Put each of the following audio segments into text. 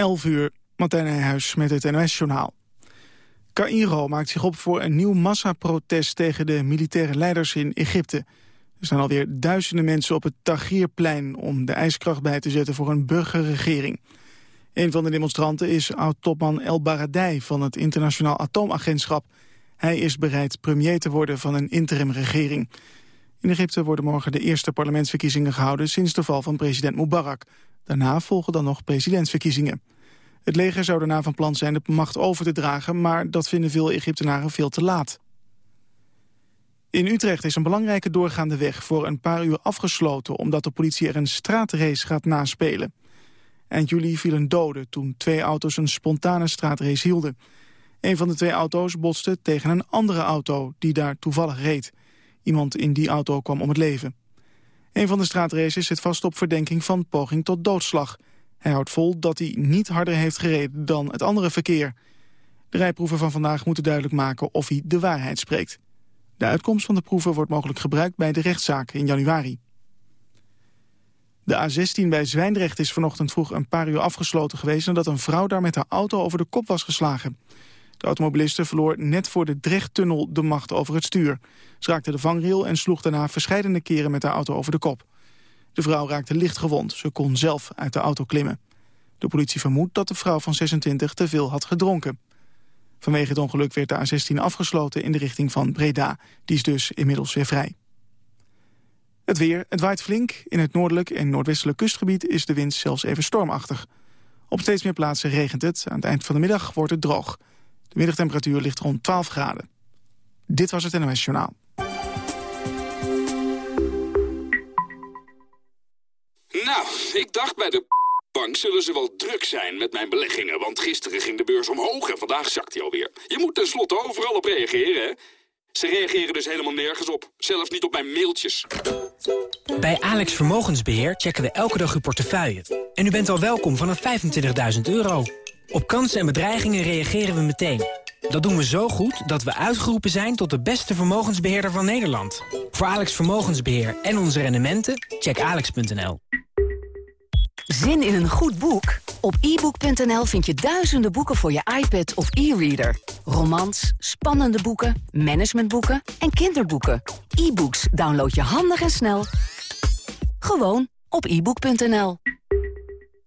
11 uur, Martijn Nijhuis met het NOS-journaal. Cairo maakt zich op voor een nieuw massaprotest tegen de militaire leiders in Egypte. Er staan alweer duizenden mensen op het Tahrirplein om de ijskracht bij te zetten voor een burgerregering. Een van de demonstranten is oud-topman El Baradei van het Internationaal Atoomagentschap. Hij is bereid premier te worden van een interimregering. In Egypte worden morgen de eerste parlementsverkiezingen gehouden sinds de val van president Mubarak. Daarna volgen dan nog presidentsverkiezingen. Het leger zou daarna van plan zijn de macht over te dragen... maar dat vinden veel Egyptenaren veel te laat. In Utrecht is een belangrijke doorgaande weg voor een paar uur afgesloten... omdat de politie er een straatrace gaat naspelen. Eind juli viel een dode toen twee auto's een spontane straatrace hielden. Een van de twee auto's botste tegen een andere auto die daar toevallig reed. Iemand in die auto kwam om het leven. Een van de straatraces zit vast op verdenking van poging tot doodslag. Hij houdt vol dat hij niet harder heeft gereden dan het andere verkeer. De rijproeven van vandaag moeten duidelijk maken of hij de waarheid spreekt. De uitkomst van de proeven wordt mogelijk gebruikt bij de rechtszaak in januari. De A16 bij Zwijndrecht is vanochtend vroeg een paar uur afgesloten geweest... nadat een vrouw daar met haar auto over de kop was geslagen. De automobiliste verloor net voor de Drechttunnel de macht over het stuur. Ze raakte de vangrail en sloeg daarna verscheidene keren met haar auto over de kop. De vrouw raakte licht gewond. Ze kon zelf uit de auto klimmen. De politie vermoedt dat de vrouw van 26 te veel had gedronken. Vanwege het ongeluk werd de A16 afgesloten in de richting van Breda. Die is dus inmiddels weer vrij. Het weer, het waait flink. In het noordelijk en noordwestelijk kustgebied is de wind zelfs even stormachtig. Op steeds meer plaatsen regent het. Aan het eind van de middag wordt het droog. De middagtemperatuur ligt rond 12 graden. Dit was het NOS Journaal. Nou, ik dacht bij de bank zullen ze wel druk zijn met mijn beleggingen... want gisteren ging de beurs omhoog en vandaag zakt hij alweer. Je moet tenslotte overal op reageren, hè? Ze reageren dus helemaal nergens op. Zelfs niet op mijn mailtjes. Bij Alex Vermogensbeheer checken we elke dag uw portefeuille. En u bent al welkom vanaf 25.000 euro. Op kansen en bedreigingen reageren we meteen. Dat doen we zo goed dat we uitgeroepen zijn tot de beste vermogensbeheerder van Nederland. Voor Alex Vermogensbeheer en onze rendementen, check alex.nl. Zin in een goed boek? Op ebook.nl vind je duizenden boeken voor je iPad of e-reader. Romans, spannende boeken, managementboeken en kinderboeken. E-books download je handig en snel. Gewoon op ebook.nl.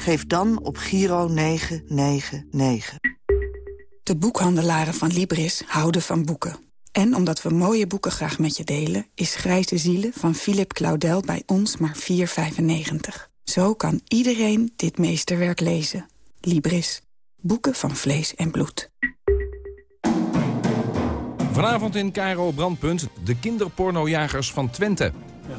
Geef dan op Giro 999. De boekhandelaren van Libris houden van boeken. En omdat we mooie boeken graag met je delen... is Grijze Zielen van Philip Claudel bij ons maar 4,95. Zo kan iedereen dit meesterwerk lezen. Libris. Boeken van vlees en bloed. Vanavond in Cairo Brandpunt, de kinderpornojagers van Twente.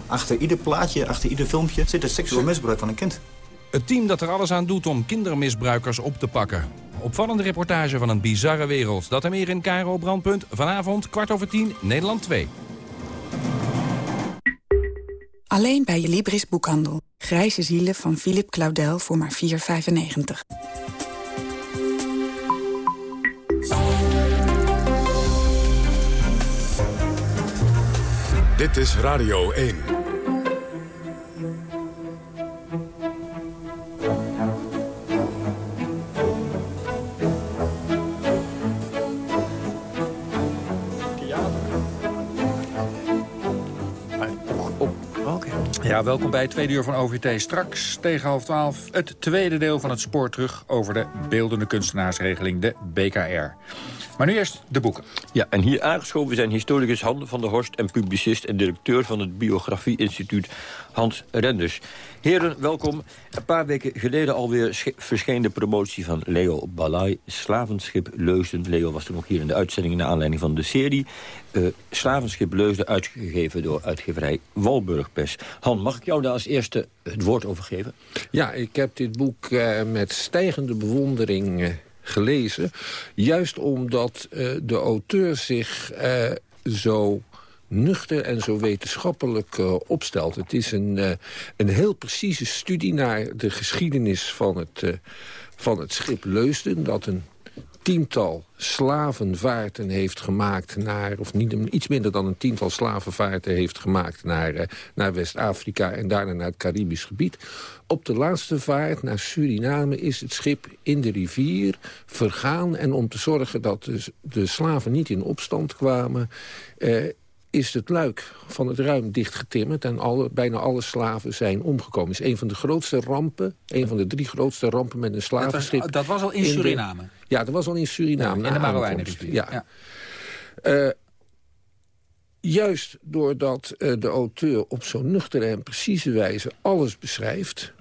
Achter ieder plaatje, achter ieder filmpje zit het seksueel misbruik van een kind. Het team dat er alles aan doet om kindermisbruikers op te pakken. Opvallende reportage van een bizarre wereld. Dat en meer in Cairo Brandpunt. Vanavond, kwart over tien, Nederland 2. Alleen bij je Libris boekhandel. Grijze zielen van Philip Claudel voor maar 4,95. Dit is Radio 1. Ja, welkom bij het tweede uur van OVT. Straks tegen half twaalf het tweede deel van het spoor terug... over de beeldende kunstenaarsregeling, de BKR. Maar nu eerst de boeken. Ja, en hier aangeschoven zijn historicus Han van der Horst... en publicist en directeur van het Biografie-instituut Hans Renders. Heren, welkom. Een paar weken geleden alweer verscheen de promotie van Leo Balai... Slavenschip Leusden. Leo was toen nog hier in de uitzending... naar aanleiding van de serie. Uh, Slavenschip Leusden, uitgegeven door uitgeverij Walburgpers. Han, mag ik jou daar als eerste het woord over geven? Ja, ik heb dit boek uh, met stijgende bewondering... Uh, gelezen. Juist omdat de auteur zich zo nuchter en zo wetenschappelijk uh, opstelt. Het is een, een heel precieze studie naar de geschiedenis van het, van het schip Leusden... dat een tiental slavenvaarten heeft gemaakt naar... of niet, iets minder dan een tiental slavenvaarten heeft gemaakt naar, naar West-Afrika... en daarna naar het Caribisch gebied. Op de laatste vaart naar Suriname is het schip in de rivier vergaan... en om te zorgen dat de, de slaven niet in opstand kwamen is het luik van het ruim dichtgetimmerd... en alle, bijna alle slaven zijn omgekomen. Het is een van de grootste rampen, een van de drie grootste rampen met een slavenschip. Dat was, dat was al in, Suriname? ja, dat was al in Suriname. Ja, in de Marowijnenrivier. Ja. ja. Uh, juist doordat uh, de auteur op zo'n nuchtere en precieze wijze alles beschrijft...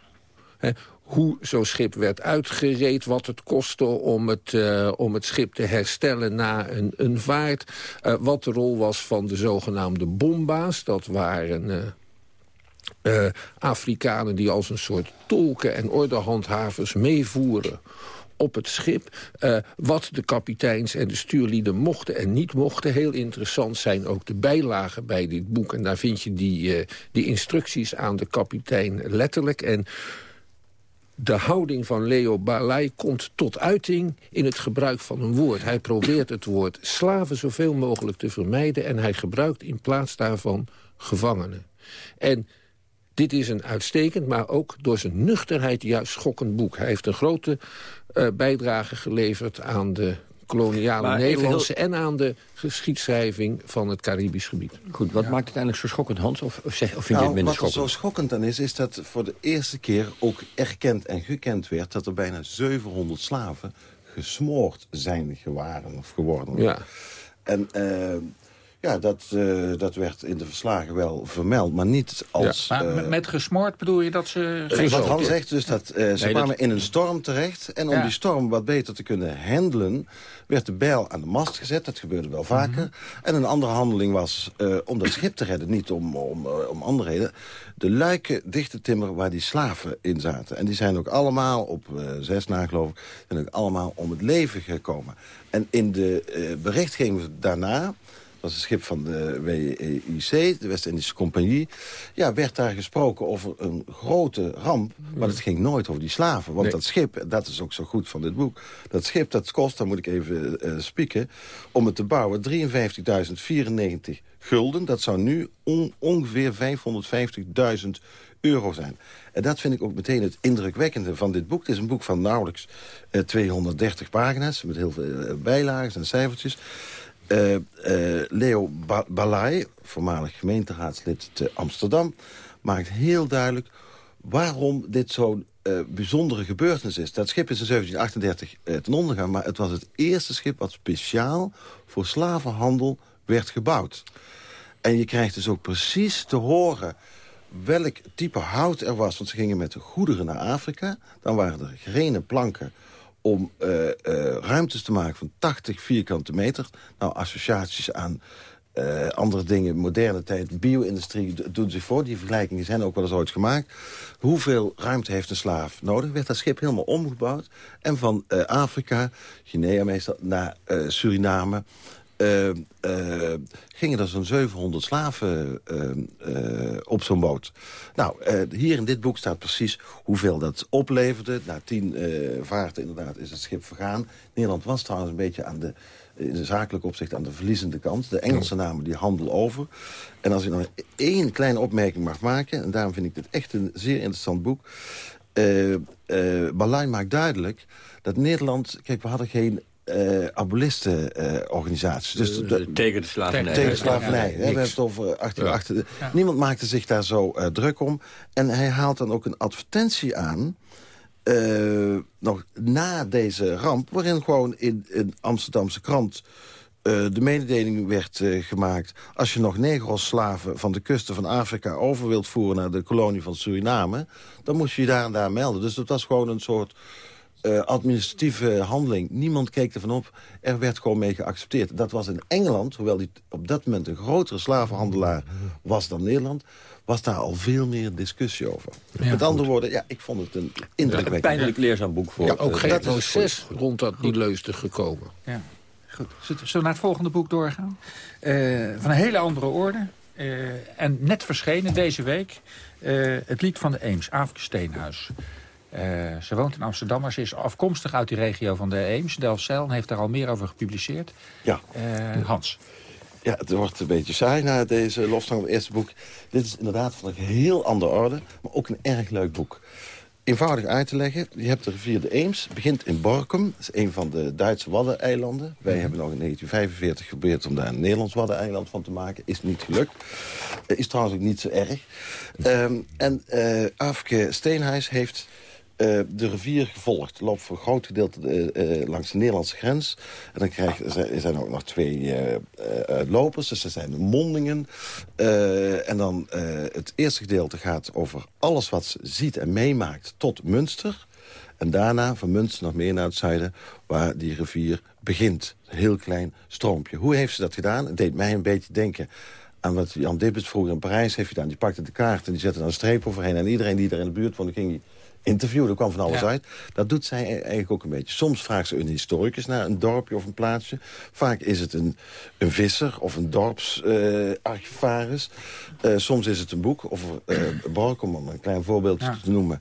Hè, hoe zo'n schip werd uitgereed, wat het kostte om het, uh, om het schip te herstellen na een, een vaart. Uh, wat de rol was van de zogenaamde bomba's. Dat waren uh, Afrikanen die als een soort tolken en ordehandhavers meevoeren op het schip. Wat de kapiteins en de stuurlieden mochten en niet mochten. Heel interessant zijn ook de bijlagen bij dit boek. En daar vind je die, die instructies aan de kapitein letterlijk. En de houding van Leo Balai komt tot uiting in het gebruik van een woord. Hij probeert het woord slaven zoveel mogelijk te vermijden... en hij gebruikt in plaats daarvan gevangenen. En dit is een uitstekend, maar ook door zijn nuchterheid juist schokkend boek. Hij heeft een grote uh, bijdrage geleverd aan de koloniale maar Nederlandse... en aan de geschiedschrijving van het Caribisch gebied. Goed, wat maakt het eigenlijk zo schokkend, Hans? Of, of, zeg, of vind je nou, het minder wat schokkend? er zo schokkend aan is, is dat voor de eerste keer ook erkend en gekend werd... dat er bijna 700 slaven gesmoord zijn gewaren of geworden. Ja. En... Uh, ja, dat, uh, dat werd in de verslagen wel vermeld, maar niet als... Ja. Maar uh, met gesmoord bedoel je dat ze... Uh, wat Han zegt, dus dat uh, ze nee, kwamen dat... in een storm terecht... en om ja. die storm wat beter te kunnen handelen... werd de bijl aan de mast gezet, dat gebeurde wel vaker. Mm -hmm. En een andere handeling was om dat schip te redden, niet om, om, om andere reden... de luiken dicht te timmeren waar die slaven in zaten. En die zijn ook allemaal, op zes na geloof ik... zijn ook allemaal om het leven gekomen. En in de berichtgeving daarna dat is het schip van de WIC, de West-Indische Compagnie... ja, werd daar gesproken over een grote ramp. Maar het ging nooit over die slaven. Want nee. dat schip, dat is ook zo goed van dit boek... dat schip, dat kost, dan moet ik even uh, spieken... om het te bouwen 53.094 gulden. Dat zou nu on, ongeveer 550.000 euro zijn. En dat vind ik ook meteen het indrukwekkende van dit boek. Het is een boek van nauwelijks uh, 230 pagina's... met heel veel uh, bijlagen en cijfertjes... Uh, uh, Leo ba Balai, voormalig gemeenteraadslid te Amsterdam... maakt heel duidelijk waarom dit zo'n uh, bijzondere gebeurtenis is. Dat schip is in 1738 ten onder gegaan... maar het was het eerste schip wat speciaal voor slavenhandel werd gebouwd. En je krijgt dus ook precies te horen welk type hout er was. Want ze gingen met de goederen naar Afrika. Dan waren er grenen planken om uh, uh, ruimtes te maken van 80 vierkante meter. Nou, associaties aan uh, andere dingen, moderne tijd, bio-industrie doen zich voor. Die vergelijkingen zijn ook wel eens ooit gemaakt. Hoeveel ruimte heeft een slaaf nodig? Werd dat schip helemaal omgebouwd. En van Afrika, Guinea meestal, naar Suriname... Uh, uh, gingen er zo'n 700 slaven uh, op zo'n boot. Nou, hier in dit boek staat precies hoeveel dat opleverde. Na tien vaarten inderdaad is het schip vergaan. Nederland was trouwens een beetje aan de, in de zakelijke opzicht aan de verliezende kant. De Engelsen namen die handel over. En als ik nog één kleine opmerking mag maken... en daarom vind ik dit echt een zeer interessant boek... Uh, Balijn maakt duidelijk dat Nederland... Kijk, we hadden geen uh, abolistenorganisaties. Uh, dus de, de, tegen de slavernij. Tegen de slavernij. Ja, we hebben het over 1808. Ja. Ja. Niemand maakte zich daar zo uh, druk om. En hij haalt dan ook een advertentie aan... Uh, nog na deze ramp... waarin gewoon in een Amsterdamse krant... de mededeling werd gemaakt... als je nog negro-slaven van de kusten van Afrika over wilt voeren... naar de kolonie van Suriname... dan moest je je daar en daar melden. Dus dat was gewoon een soort uh, administratieve handeling. Niemand keek ervan op. Er werd gewoon mee geaccepteerd. Dat was in Engeland, hoewel die op dat moment een grotere slavenhandelaar was dan Nederland was daar al veel meer discussie over. Met andere woorden, ja, ik vond het een indrukwekkend... een pijnlijk leerzaam boek voor... Ja, ook geen proces rond dat niet leustig gekomen. Ja. Goed. Zullen we naar het volgende boek doorgaan? Uh, van een hele andere orde. Uh, en net verschenen deze week. Uh, het lied van de Eems, Aafke Steenhuis. Ze woont in Amsterdam, maar ze is afkomstig uit die regio van de Eems. Delfzijl heeft daar al meer over gepubliceerd. Ja. Hans. Ja, het wordt een beetje saai na deze lofzang van het eerste boek. Dit is inderdaad van een heel andere orde, maar ook een erg leuk boek. Eenvoudig uit te leggen, je hebt de rivier de Eems, begint in Borkum. Dat is een van de Duitse Waddeneilanden. Wij mhm. hebben nog in 1945 geprobeerd om daar een Nederlands Waddeneiland van te maken. Is niet gelukt. Is trouwens ook niet zo erg. Um, en uh, Afke Steenhuis heeft uh, de rivier gevolgd. Loopt voor een groot gedeelte uh, langs de Nederlandse grens. En dan krijg, er zijn ook nog twee lopers, dus er zijn mondingen. en dan het eerste gedeelte gaat over alles wat ze ziet en meemaakt tot Münster. En daarna van Münster nog meer naar het zuiden, waar die rivier begint. Een heel klein stroompje. Hoe heeft ze dat gedaan? Het deed mij een beetje denken aan wat Jan Dibbets vroeger in Parijs heeft gedaan. Die pakte de kaart en die zette er een streep overheen. En iedereen die er in de buurt woonde, ging interview, er kwam van alles uit. Dat doet zij e- eigenlijk ook een beetje. Soms vraagt ze een historicus naar een dorpje of een plaatsje. Vaak is het een, een visser of een dorpsarchivaris. Uh, soms is het een boek of uh, Bork, om een klein voorbeeldje te noemen.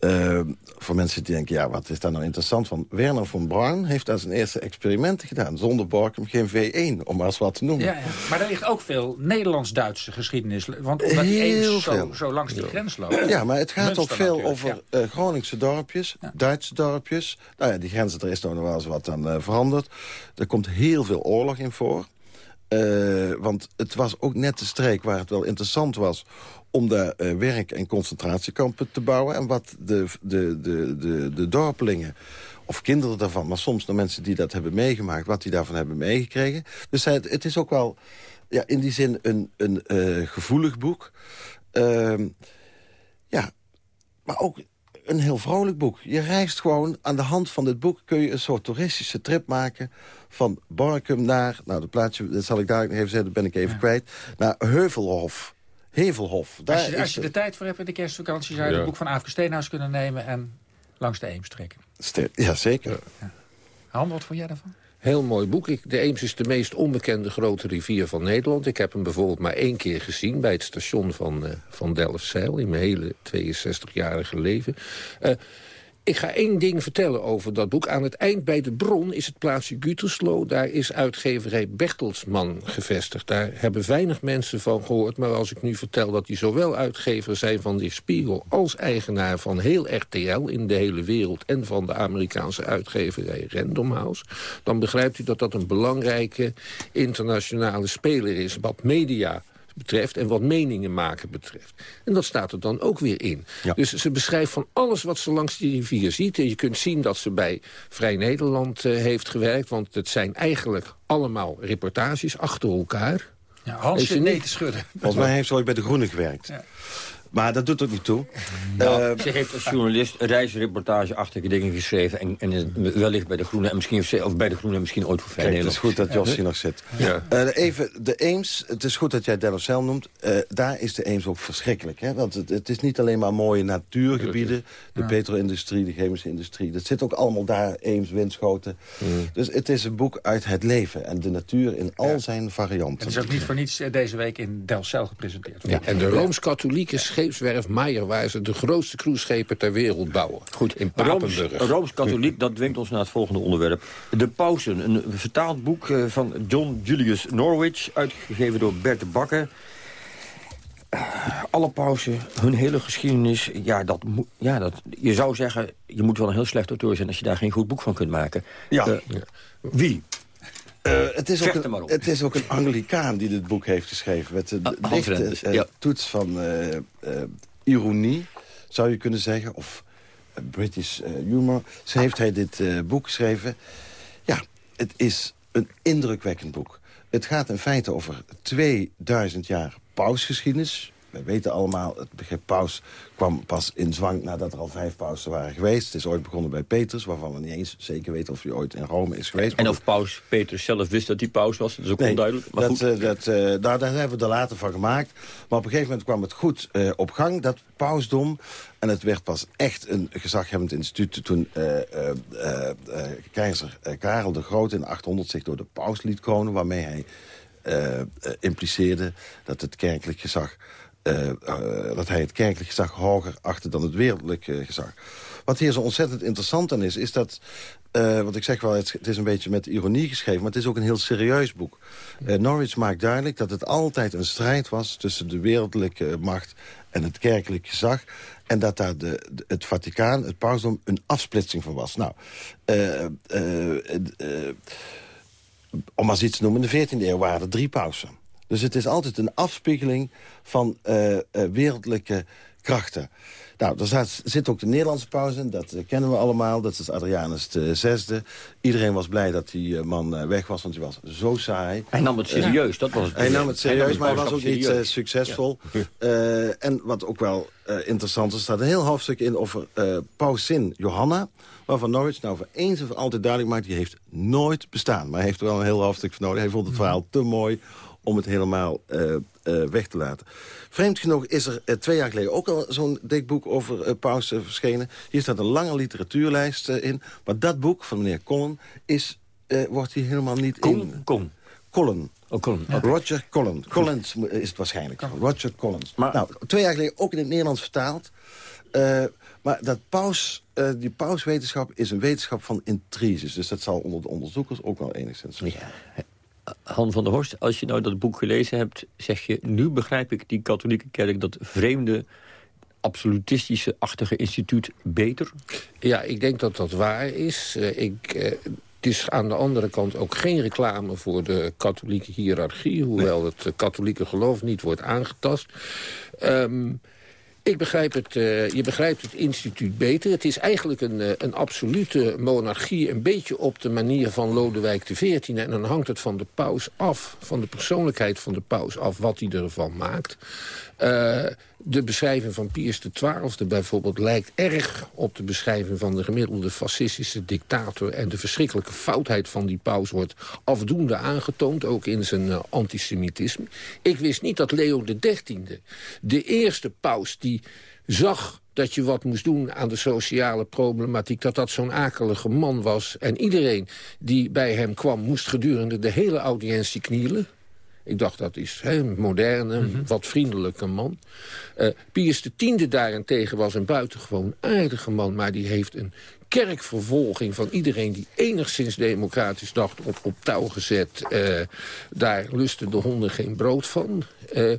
Uh, voor mensen die denken, ja, wat is daar nou interessant van? Werner von Braun heeft daar zijn eerste experimenten gedaan. Zonder Borkum geen V1, om maar eens wat te noemen. Ja, ja. Maar er ligt ook veel Nederlands-Duitse geschiedenis. Want omdat die even zo, zo, langs die grens loopt. Ja, maar het gaat ook veel over uh, Groningse dorpjes, Duitse dorpjes. Nou ja, die grenzen, er is nog wel eens wat aan uh, veranderd. Er komt heel veel oorlog in voor. Uh, want het was ook net de streek waar het wel interessant was om daar uh, werk- en concentratiekampen te bouwen. En wat de, de, de, de, de dorpelingen of kinderen daarvan... maar soms de mensen die dat hebben meegemaakt... wat die daarvan hebben meegekregen. Dus het, het is ook wel ja, in die zin een, een uh, gevoelig boek. Uh, ja, maar ook een heel vrolijk boek. Je reist gewoon, aan de hand van dit boek... kun je een soort toeristische trip maken... van Borkum naar, nou, de plaatsje, dat zal ik daar even zeggen... dat ben ik even kwijt, naar Heuvelhof. Hevelhof. Daar als je, als je de tijd voor hebt in de kerstvakantie... zou je het boek van Aafke Steenhuis kunnen nemen... en langs de Eems trekken. Ja, zeker. Ja. Han, wat vond jij daarvan? Heel mooi boek. Ik, de Eems is de meest onbekende grote rivier van Nederland. Ik heb hem bijvoorbeeld maar één keer gezien... bij het station van, uh, van Delfzijl in mijn hele 62-jarige leven. Uh, ik ga één ding vertellen over dat boek. Aan het eind bij de bron is het plaatsje Gütersloh. Daar is uitgeverij Bertelsman gevestigd. Daar hebben weinig mensen van gehoord. Maar als ik nu vertel dat die zowel uitgever zijn van de Spiegel... als eigenaar van heel RTL in de hele wereld... en van de Amerikaanse uitgeverij Random House... dan begrijpt u dat dat een belangrijke internationale speler is... wat media betreft en wat meningen maken betreft. En dat staat er dan ook weer in. Dus ze beschrijft van alles wat ze langs die rivier ziet. En je kunt zien dat ze bij Vrij Nederland uh, heeft gewerkt. Want het zijn eigenlijk allemaal reportages achter elkaar. Ja, Hans zit nee te schudden. Volgens mij heeft ze ooit bij De Groene gewerkt. Ja. Maar dat doet ook niet toe. Nou, uh, ze heeft als journalist reisreportage-achtige dingen geschreven... En, en wellicht bij de Groene en misschien, of bij de Groene misschien ooit voor Vrij Kijk, Het is goed dat Jos hier nog zit. Ja. Uh, even, de Eems, het is goed dat jij Delfzijl noemt. Uh, daar is de Eems ook verschrikkelijk. Hè? Want het, het, is niet alleen maar mooie natuurgebieden. De ja. petro-industrie, de chemische industrie. Dat zit ook allemaal daar, Eems, Winschoten. Mm. Dus het is een boek uit het leven en de natuur in al zijn varianten. Het is ook niet voor niets deze week in Delfzijl gepresenteerd. Ja. En de Rooms-Katholieke scheepswerf Meijer... waar ze de grootste cruiseschepen ter wereld bouwen. Goed, in Papenburg. Rooms-Katholiek, dat dwingt ons naar het volgende onderwerp. De Pausen, een vertaald boek eh, van John Julius Norwich... uitgegeven door Bert de Bakker. Alle pauzen, hun hele geschiedenis, ja, dat, ja dat, je zou zeggen... je moet wel een heel slecht auteur zijn als je daar geen goed boek van kunt maken. Ja. Uh, wie? Uh, het, is ook een, het is ook een Anglikaan die dit boek heeft geschreven. Met de uh, lichte uh, ja. toets van ironie, zou je kunnen zeggen. Of British humor. Ze heeft hij dit boek geschreven. Ja, het is een indrukwekkend boek. Het gaat in feite over 2000 jaar pausgeschiedenis. Wij weten allemaal, het begrip paus kwam pas in zwang nadat er al vijf pausen waren geweest. Het is ooit begonnen bij Petrus, waarvan we niet eens zeker weten of hij ooit in Rome is geweest. En of paus Petrus zelf wist dat hij paus was, dat is ook onduidelijk. Maar dat, goed. dat, uh, daar, daar hebben we er later van gemaakt. Maar op een gegeven moment kwam het goed uh, op gang, dat pausdom. En het werd pas echt een gezaghebbend instituut toen keizer Karel de Groot in 800 zich door de paus liet kronen, waarmee hij impliceerde dat het kerkelijk gezag uh, uh, dat hij het kerkelijk gezag hoger achtte dan het wereldlijke gezag. Wat hier zo ontzettend interessant aan is, is dat... Uh, wat ik zeg wel, het, het, is een beetje met ironie geschreven... maar het is ook een heel serieus boek. Norwich maakt duidelijk dat het altijd een strijd was... tussen de wereldlijke macht en het kerkelijk gezag... en dat daar de, de, het Vaticaan, het pausdom, een afsplitsing van was. Nou, om maar eens iets te noemen, in de 14e eeuw waren er drie pausen. Dus het is altijd een afspiegeling van uh, uh, wereldlijke krachten. Nou, er staat, zit ook de Nederlandse paus in, dat uh, kennen we allemaal. Dat is Adrianus de zesde. Iedereen was blij dat die man weg was, want hij was zo saai. Hij nam het serieus, dat was het. Hij nam het serieus, maar hij was ook niet succesvol. Ja. en wat ook wel interessant is, er staat een heel hoofdstuk in over pausin Johanna waarvan Norwich nou voor eens en voor altijd duidelijk maakt... die heeft nooit bestaan. Maar hij heeft er wel een heel hoofdstuk voor nodig. Hij vond het verhaal te mooi om het helemaal uh, uh, weg te laten. Vreemd genoeg is er uh, twee jaar geleden ook al zo'n dik boek over paus verschenen. Hier staat een lange literatuurlijst in. Maar dat boek van meneer Colin is, wordt hier helemaal niet in... Colin. Colin. Oh, Colin. Ja. Roger Collins. Collins is het waarschijnlijk. Roger Collins. Maar, nou, twee jaar geleden ook in het Nederlands vertaald. maar dat paus, die pauswetenschap is een wetenschap van intriges. Dus dat zal onder de onderzoekers ook wel enigszins zijn. Ja. Han van der Horst, als je nou dat boek gelezen hebt... zeg je, nu begrijp ik die katholieke kerk... dat vreemde, absolutistische-achtige instituut beter? Ja, ik denk dat dat waar is. Uh, ik... Uh, het is aan de andere kant ook geen reclame voor de katholieke hiërarchie... hoewel het katholieke geloof niet wordt aangetast. Um, ik begrijp het, uh, je begrijpt het instituut beter. Het is eigenlijk een, uh, een absolute monarchie, een beetje op de manier van Lodewijk XIV. En dan hangt het van de paus af, van de persoonlijkheid van de paus af, wat hij ervan maakt. Uh, de beschrijving van Pius XII bijvoorbeeld lijkt erg op de beschrijving van de gemiddelde fascistische dictator. En de verschrikkelijke foutheid van die paus wordt afdoende aangetoond, ook in zijn uh, antisemitisme. Ik wist niet dat Leo XIII, de eerste paus die zag dat je wat moest doen aan de sociale problematiek... dat dat zo'n akelige man was. En iedereen die bij hem kwam moest gedurende de hele audiëntie knielen. Ik dacht, dat is een moderne, mm -hmm. wat vriendelijke man. Uh, Pius X daarentegen was een buitengewoon aardige man... maar die heeft een kerkvervolging van iedereen die enigszins democratisch dacht op, op touw gezet. Uh, daar lusten de honden geen brood van. Uh,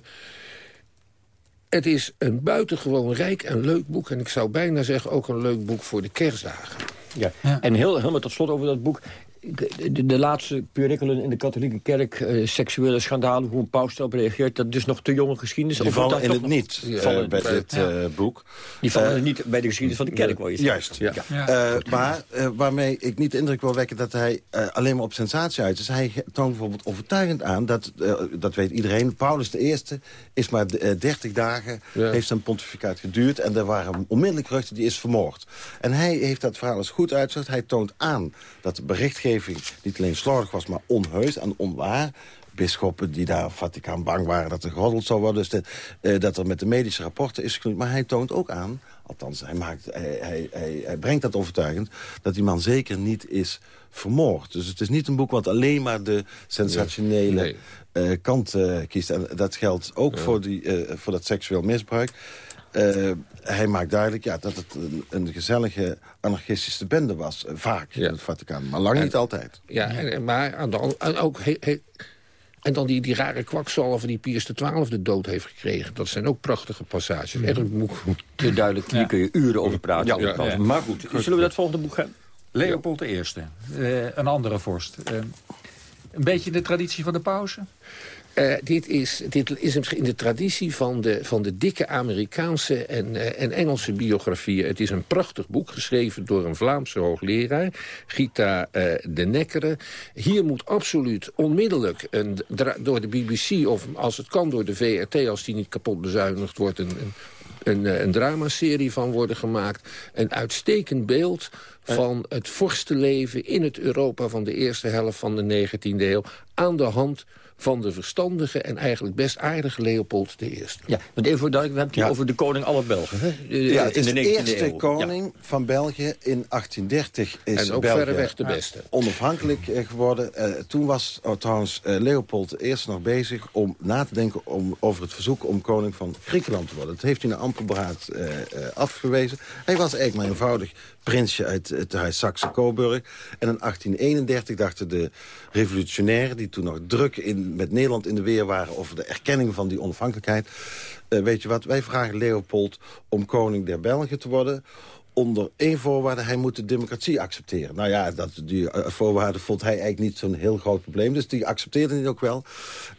het is een buitengewoon rijk en leuk boek. En ik zou bijna zeggen ook een leuk boek voor de kerstdagen. Ja. ja. En heel, helemaal tot slot over dat boek. De, de, de laatste perikelen in de katholieke kerk, uh, seksuele schandalen, hoe een paus daarop reageert, dat is nog te jonge geschiedenis. Die vallen in het nog, niet uh, vallen bij dit ja. uh, boek. Die vallen uh, niet bij de geschiedenis van de kerk, wil je zeggen. Juist. Ja. Ja. maar waarmee ik niet de indruk wil wekken dat hij alleen maar op sensatie uit is. Hij toont bijvoorbeeld overtuigend aan, dat, dat weet iedereen, Paulus I is maar 30 dagen, heeft zijn pontificaat geduurd en er waren onmiddellijk geruchten, die is vermoord. En hij heeft dat verhaal eens goed uitgezocht. Hij toont aan dat de berichtgeving niet alleen slordig was, maar onheus en onwaar. Bisschoppen die daar Vaticaan bang waren dat er geroddeld zou worden. Dus de, uh, dat er met de medische rapporten is geknoeid. Maar hij toont ook aan, althans hij, maakt, hij, hij, hij, hij brengt dat overtuigend... dat die man zeker niet is vermoord. Dus het is niet een boek wat alleen maar de sensationele nee. Nee. Uh, kant uh, kiest. En dat geldt ook ja. voor, die, voor dat seksueel misbruik. Uh, hij maakt duidelijk ja, dat het een, een gezellige anarchistische bende was. Uh, vaak ja. in het Vaticaan, maar lang en, niet altijd. Ja, en, maar aan de, en ook... He, he, en dan die, die rare kwakzalver die Pius XII de dood heeft gekregen. Dat zijn ook prachtige passages. Ja. Erg boek. Te duidelijk, hier ja. kun je uren over praten. Ja, ja, Maar goed, zullen we dat volgende boek gaan? Leopold I, uh, een andere vorst. Uh, Een beetje de traditie van de pauze? Uh, dit, is, dit is in de traditie van de, van de dikke Amerikaanse en, uh, en Engelse biografieën. Het is een prachtig boek geschreven door een Vlaamse hoogleraar, Gita uh, de Nekkere. Hier moet absoluut onmiddellijk een, door de BBC, of als het kan door de VRT... als die niet kapot bezuinigd wordt, een, een, een, een dramaserie van worden gemaakt. Een uitstekend beeld van het vorstenleven in het Europa van de eerste helft van de 19e eeuw... aan de hand van de verstandige en eigenlijk best aardige Leopold I. Ja, want even voor duidelijk, we hebben het over de koning aller Belgen. Hè? Ja, het is de, de eerste eeuw. koning van België in 1830 is En ook België verreweg de beste. onafhankelijk geworden. Uh, toen was oh, trouwens uh, Leopold I nog bezig om na te denken om, over het verzoek om koning van Griekenland te worden. Dat heeft hij naar Ampelberaad uh, afgewezen. Hij was eigenlijk maar eenvoudig prinsje uit het huis Saxe-Coburg. En in 1831 dachten de revolutionairen, die toen nog druk in, met Nederland in de weer waren... over de erkenning van die onafhankelijkheid. Uh, weet je wat, wij vragen Leopold om koning der Belgen te worden onder één voorwaarde, hij moet de democratie accepteren. Nou ja, dat, die uh, voorwaarde vond hij eigenlijk niet zo'n heel groot probleem. Dus die accepteerde hij ook wel.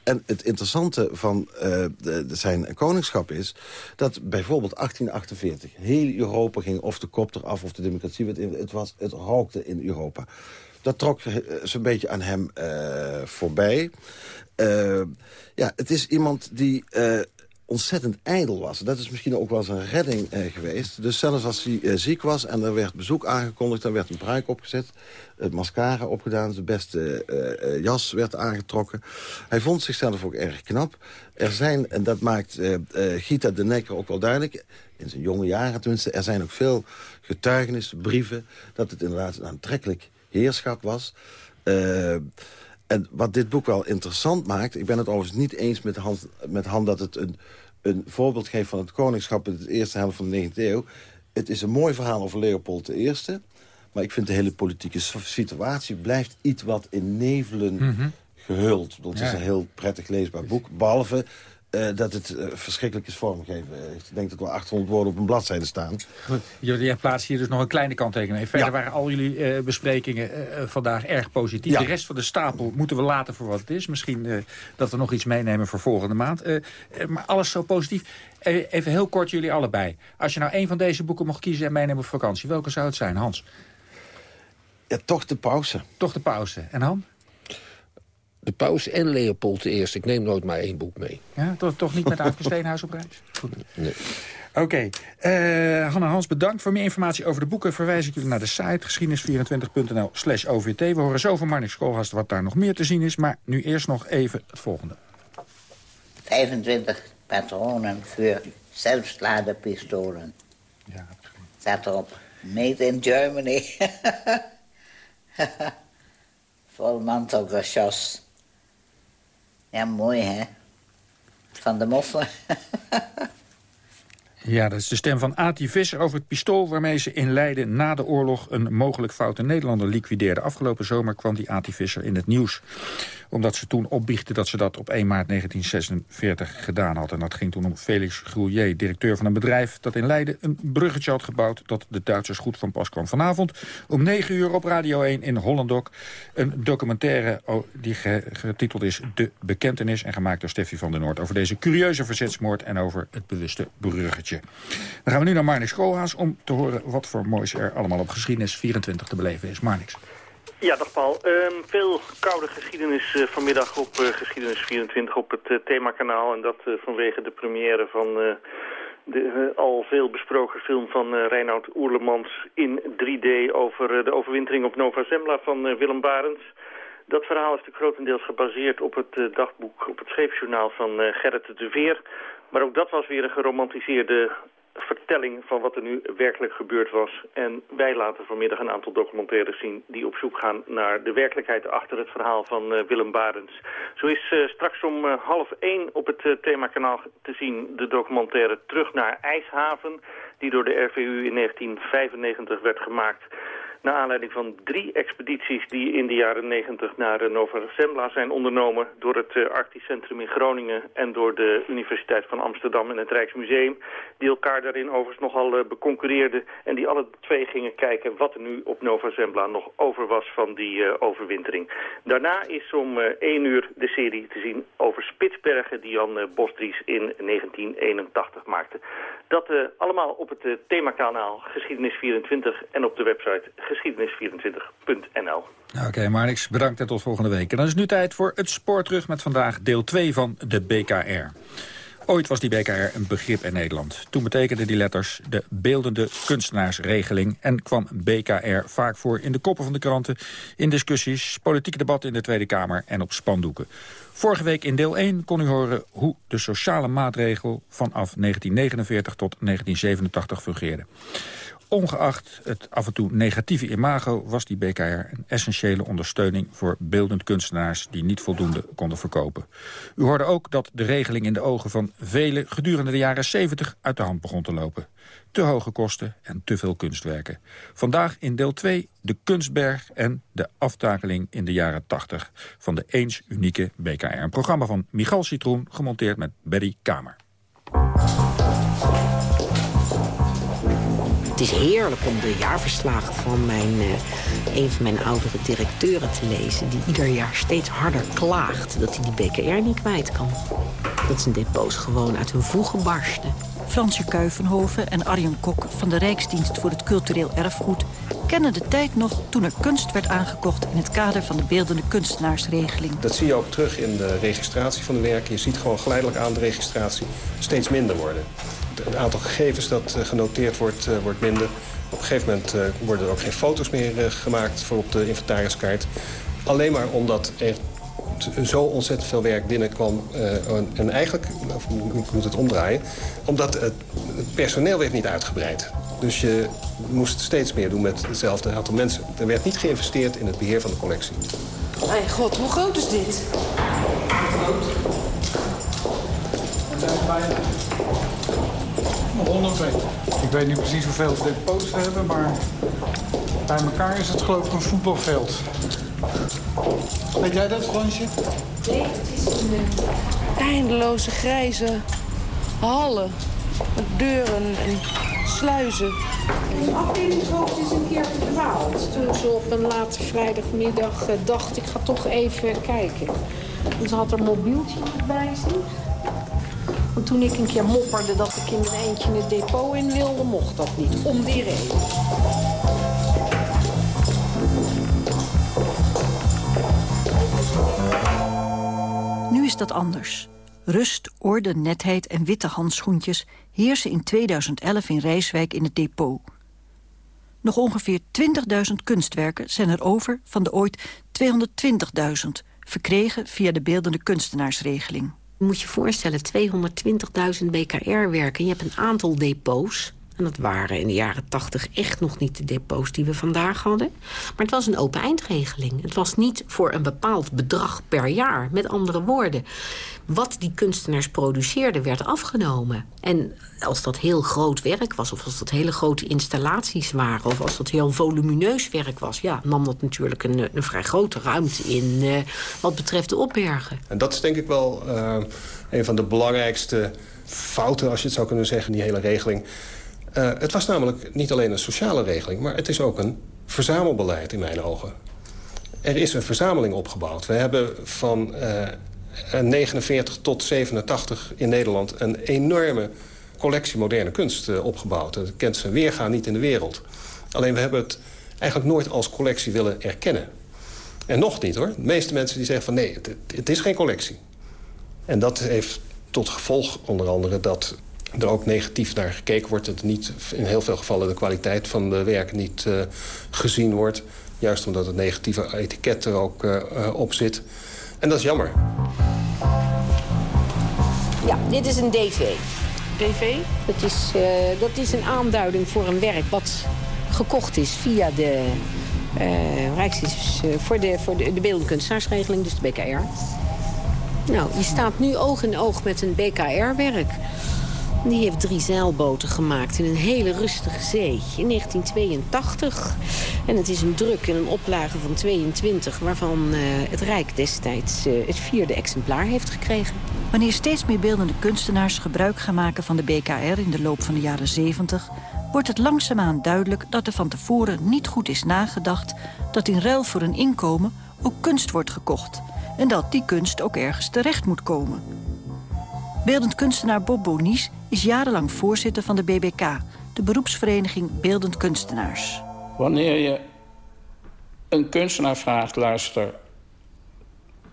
En het interessante van uh, de, zijn koningschap is... dat bijvoorbeeld 1848 heel Europa ging of de kop eraf of de democratie... werd het, was, het rookte in Europa. Dat trok zo'n beetje aan hem voorbij. ja, het is iemand die ontzettend ijdel was. Dat is misschien ook wel eens een redding eh, geweest. Dus zelfs als hij eh, ziek was en er werd bezoek aangekondigd... dan werd een pruik opgezet, het mascara opgedaan... zijn beste uh, jas werd aangetrokken. Hij vond zichzelf ook erg knap. Er zijn, en dat maakt Gita de Nekker ook wel duidelijk... in zijn jonge jaren tenminste, er zijn ook veel getuigenissen, brieven... dat het inderdaad een aantrekkelijk heerschap was... En wat dit boek wel interessant maakt... ik ben het overigens niet eens met Han, met Han dat het een, een voorbeeld geeft van het koningschap... in de eerste helft van de 19e eeuw. Het is een mooi verhaal over Leopold I... maar ik vind de hele politieke situatie blijft iets wat in nevelen mm gehuld. Het is een heel prettig leesbaar boek. Behalve uh, dat het uh, verschrikkelijk is vormgegeven. Ik denk dat er wel 800 woorden op een bladzijde staan. Goed, jullie plaatsen hier dus nog een kleine kanttekening. Verder ja. waren al jullie besprekingen vandaag erg positief. Ja. De rest van de stapel moeten we laten voor wat het is. Misschien dat we nog iets meenemen voor volgende maand. maar alles zo positief. even heel kort jullie allebei. Als je nou een van deze boeken mocht kiezen en meenemen op vakantie... welke zou het zijn, Hans? Ja, toch de pauze. Toch de pauze. En Han? De paus en Leopold I. Ik neem nooit maar één boek mee. Ja, toch, toch niet met Aafke Steenhuis op reis? Goed. Nee. Oké. Okay. Uh, Hanna Hans, bedankt. Voor meer informatie over de boeken verwijs ik jullie naar de site geschiedenis24.nl slash OVT. We horen zo van Marnix Koolhaast wat daar nog meer te zien is. Maar nu eerst nog even het volgende. 25 patronen voor zelfsladerpistolen. Ja, Staat erop. Made in Germany. Vol mantelgeschoss. Ja, mooi hè? Van de moffen. Ja, dat is de stem van Ati Visser over het pistool... waarmee ze in Leiden na de oorlog een mogelijk foute Nederlander liquideerde. Afgelopen zomer kwam die Ati Visser in het nieuws. Omdat ze toen opbiechte dat ze dat op 1 maart 1946 gedaan had. En dat ging toen om Felix Grouillet, directeur van een bedrijf... dat in Leiden een bruggetje had gebouwd dat de Duitsers goed van pas kwam. Vanavond om 9 uur op Radio 1 in Hollandok. Een documentaire oh, die getiteld is De Bekentenis... en gemaakt door Steffi van der Noord over deze curieuze verzetsmoord... en over het bewuste bruggetje. Dan gaan we nu naar Marnix Koolhaas om te horen wat voor moois er allemaal op geschiedenis 24 te beleven is. Marnix. Ja, dag Paul. Um, veel koude geschiedenis uh, vanmiddag op uh, Geschiedenis 24 op het uh, themakanaal. En dat vanwege de première van de al veel besproken film van Reinoud Oerlemans in 3D... over de overwintering op Nova Zembla van Willem Barends. Dat verhaal is natuurlijk grotendeels gebaseerd op het dagboek, op het scheepsjournaal van Gerrit de Veer... Maar ook dat was weer een geromantiseerde vertelling van wat er nu werkelijk gebeurd was. En wij laten vanmiddag een aantal documentaires zien die op zoek gaan naar de werkelijkheid achter het verhaal van uh, Willem Barends. Zo is uh, straks om uh, half één op het themakanaal te zien de documentaire Terug naar IJshaven, die door de RVU in 1995 werd gemaakt. Naar aanleiding van drie expedities die in de jaren 90 naar Nova Zembla zijn ondernomen... door het Arctisch Centrum in Groningen en door de Universiteit van Amsterdam en het Rijksmuseum... die elkaar daarin overigens nogal beconcurreerden... en die alle twee gingen kijken wat er nu op Nova Zembla nog over was van die overwintering. Daarna is om één uur de serie te zien over Spitsbergen... die Jan Bosdries in 1981 maakte. Dat allemaal op het themakanaal Geschiedenis24 en op de website geschiedenis24.nl. Oké, okay, Marnix, bedankt en tot volgende week. En dan is nu tijd voor het spoorterug met vandaag deel 2 van de BKR. Ooit was die BKR een begrip in Nederland. Toen betekenden die letters de beeldende kunstenaarsregeling... en kwam BKR vaak voor in de koppen van de kranten... in discussies, politieke debatten in de Tweede Kamer en op spandoeken. Vorige week in deel 1 kon u horen hoe de sociale maatregel... vanaf 1949 tot 1987 fungeerde. Ongeacht het af en toe negatieve imago was die BKR een essentiële ondersteuning voor beeldend kunstenaars die niet voldoende konden verkopen. U hoorde ook dat de regeling in de ogen van velen gedurende de jaren 70 uit de hand begon te lopen. Te hoge kosten en te veel kunstwerken. Vandaag in deel 2 de kunstberg en de aftakeling in de jaren 80 van de eens unieke BKR. Een programma van Michal Citroen, gemonteerd met Betty Kamer. Het is heerlijk om de jaarverslagen van mijn, uh, een van mijn oudere directeuren te lezen... die ieder jaar steeds harder klaagt dat hij die BKR niet kwijt kan. Dat zijn depots gewoon uit hun voegen barsten. Fransje Kuivenhoven en Arjen Kok van de Rijksdienst voor het Cultureel Erfgoed... kennen de tijd nog toen er kunst werd aangekocht... in het kader van de beeldende kunstenaarsregeling. Dat zie je ook terug in de registratie van de werken. Je ziet gewoon geleidelijk aan de registratie steeds minder worden het aantal gegevens dat eh, genoteerd wordt, eh, wordt minder. Op een gegeven moment eh, worden er ook geen foto's meer gemaakt voor op de inventariskaart. Alleen maar omdat er zo ontzettend veel werk binnenkwam. en eigenlijk, of ik moet het omdraaien... omdat het, personeel werd niet uitgebreid. Dus je moest steeds meer doen met hetzelfde aantal mensen. Er werd niet geïnvesteerd in het beheer van de collectie. Mijn god, hoe groot is dit? Hoe groot? 100 meter. Ik weet niet precies hoeveel depots we hebben, maar bij elkaar is het geloof ik een voetbalveld. Weet jij dat, Fransje? Nee, het is een uh, eindeloze grijze hallen. Met deuren en sluizen. De afdelingshoofd is een keer verdwaald. Toen ze op een late vrijdagmiddag uh, dacht, ik ga toch even kijken. En ze had er mobieltje bij zich. Want toen ik een keer mopperde dat ik in mijn eentje het depot in wilde, mocht dat niet. Om die reden. Nu is dat anders. Rust, orde, netheid en witte handschoentjes heersen in 2011 in Rijswijk in het depot. Nog ongeveer 20.000 kunstwerken zijn er over van de ooit 220.000... verkregen via de beeldende kunstenaarsregeling. Moet je voorstellen, 220.000 BKR-werken. Je hebt een aantal depots. En dat waren in de jaren 80 echt nog niet de depots die we vandaag hadden. Maar het was een open eindregeling. Het was niet voor een bepaald bedrag per jaar. Met andere woorden, wat die kunstenaars produceerden werd afgenomen. En als dat heel groot werk was, of als dat hele grote installaties waren... of als dat heel volumineus werk was... ja, nam dat natuurlijk een, een vrij grote ruimte in uh, wat betreft de opbergen. En dat is denk ik wel uh, een van de belangrijkste fouten... als je het zou kunnen zeggen, die hele regeling... Uh, het was namelijk niet alleen een sociale regeling... maar het is ook een verzamelbeleid in mijn ogen. Er is een verzameling opgebouwd. We hebben van uh, 49 tot 87 in Nederland... een enorme collectie moderne kunst uh, opgebouwd. Dat kent zijn weergaan niet in de wereld. Alleen we hebben het eigenlijk nooit als collectie willen erkennen. En nog niet hoor. De meeste mensen die zeggen van nee, het, het is geen collectie. En dat heeft tot gevolg onder andere dat er ook negatief naar gekeken wordt. Dat niet in heel veel gevallen de kwaliteit van de werken niet uh, gezien wordt. Juist omdat het negatieve etiket er ook uh, op zit. En dat is jammer. Ja, dit is een DV. DV? Dat is, uh, dat is een aanduiding voor een werk wat gekocht is via de uh, Rijksdienst voor de, voor de, de beeldende kunstenaarsregeling, dus de BKR. Nou, je staat nu oog in oog met een BKR-werk. Die heeft drie zeilboten gemaakt in een hele rustige zee. In 1982 En het is een druk in een oplage van 22... waarvan uh, het Rijk destijds uh, het vierde exemplaar heeft gekregen. Wanneer steeds meer beeldende kunstenaars gebruik gaan maken van de BKR... in de loop van de jaren 70 wordt het langzaamaan duidelijk dat er van tevoren niet goed is nagedacht... dat in ruil voor een inkomen ook kunst wordt gekocht... en dat die kunst ook ergens terecht moet komen. Beeldend kunstenaar Bob Bonies is jarenlang voorzitter van de BBK... de beroepsvereniging Beeldend Kunstenaars. Wanneer je een kunstenaar vraagt, luister...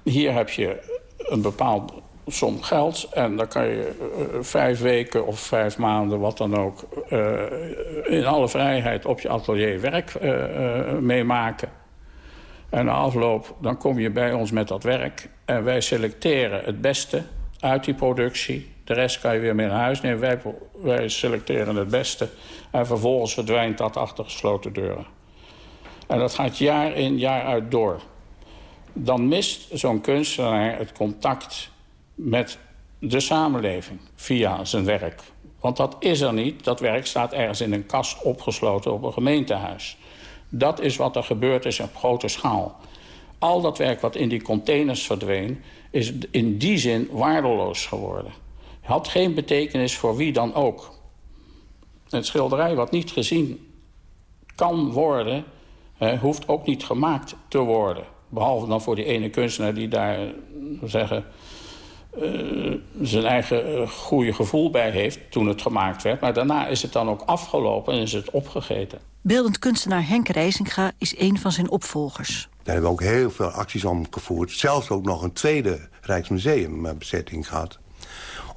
hier heb je een bepaald som geld. En dan kan je uh, vijf weken of vijf maanden, wat dan ook... Uh, in alle vrijheid op je atelier werk uh, meemaken. En na afloop, dan kom je bij ons met dat werk. En wij selecteren het beste uit die productie. De rest kan je weer mee naar huis nemen. Wij, wij selecteren het beste. En vervolgens verdwijnt dat achter gesloten deuren. En dat gaat jaar in, jaar uit door. Dan mist zo'n kunstenaar het contact met de samenleving via zijn werk. Want dat is er niet. Dat werk staat ergens in een kast opgesloten op een gemeentehuis. Dat is wat er gebeurd is op grote schaal. Al dat werk wat in die containers verdween... is in die zin waardeloos geworden. Had geen betekenis voor wie dan ook. Het schilderij wat niet gezien kan worden... hoeft ook niet gemaakt te worden. Behalve dan voor die ene kunstenaar die daar zeggen uh, zijn eigen uh, goede gevoel bij heeft toen het gemaakt werd. Maar daarna is het dan ook afgelopen en is het opgegeten. Beeldend kunstenaar Henk Rijzinga is een van zijn opvolgers. Daar hebben we ook heel veel acties om gevoerd. Zelfs ook nog een tweede Rijksmuseumbezetting gehad.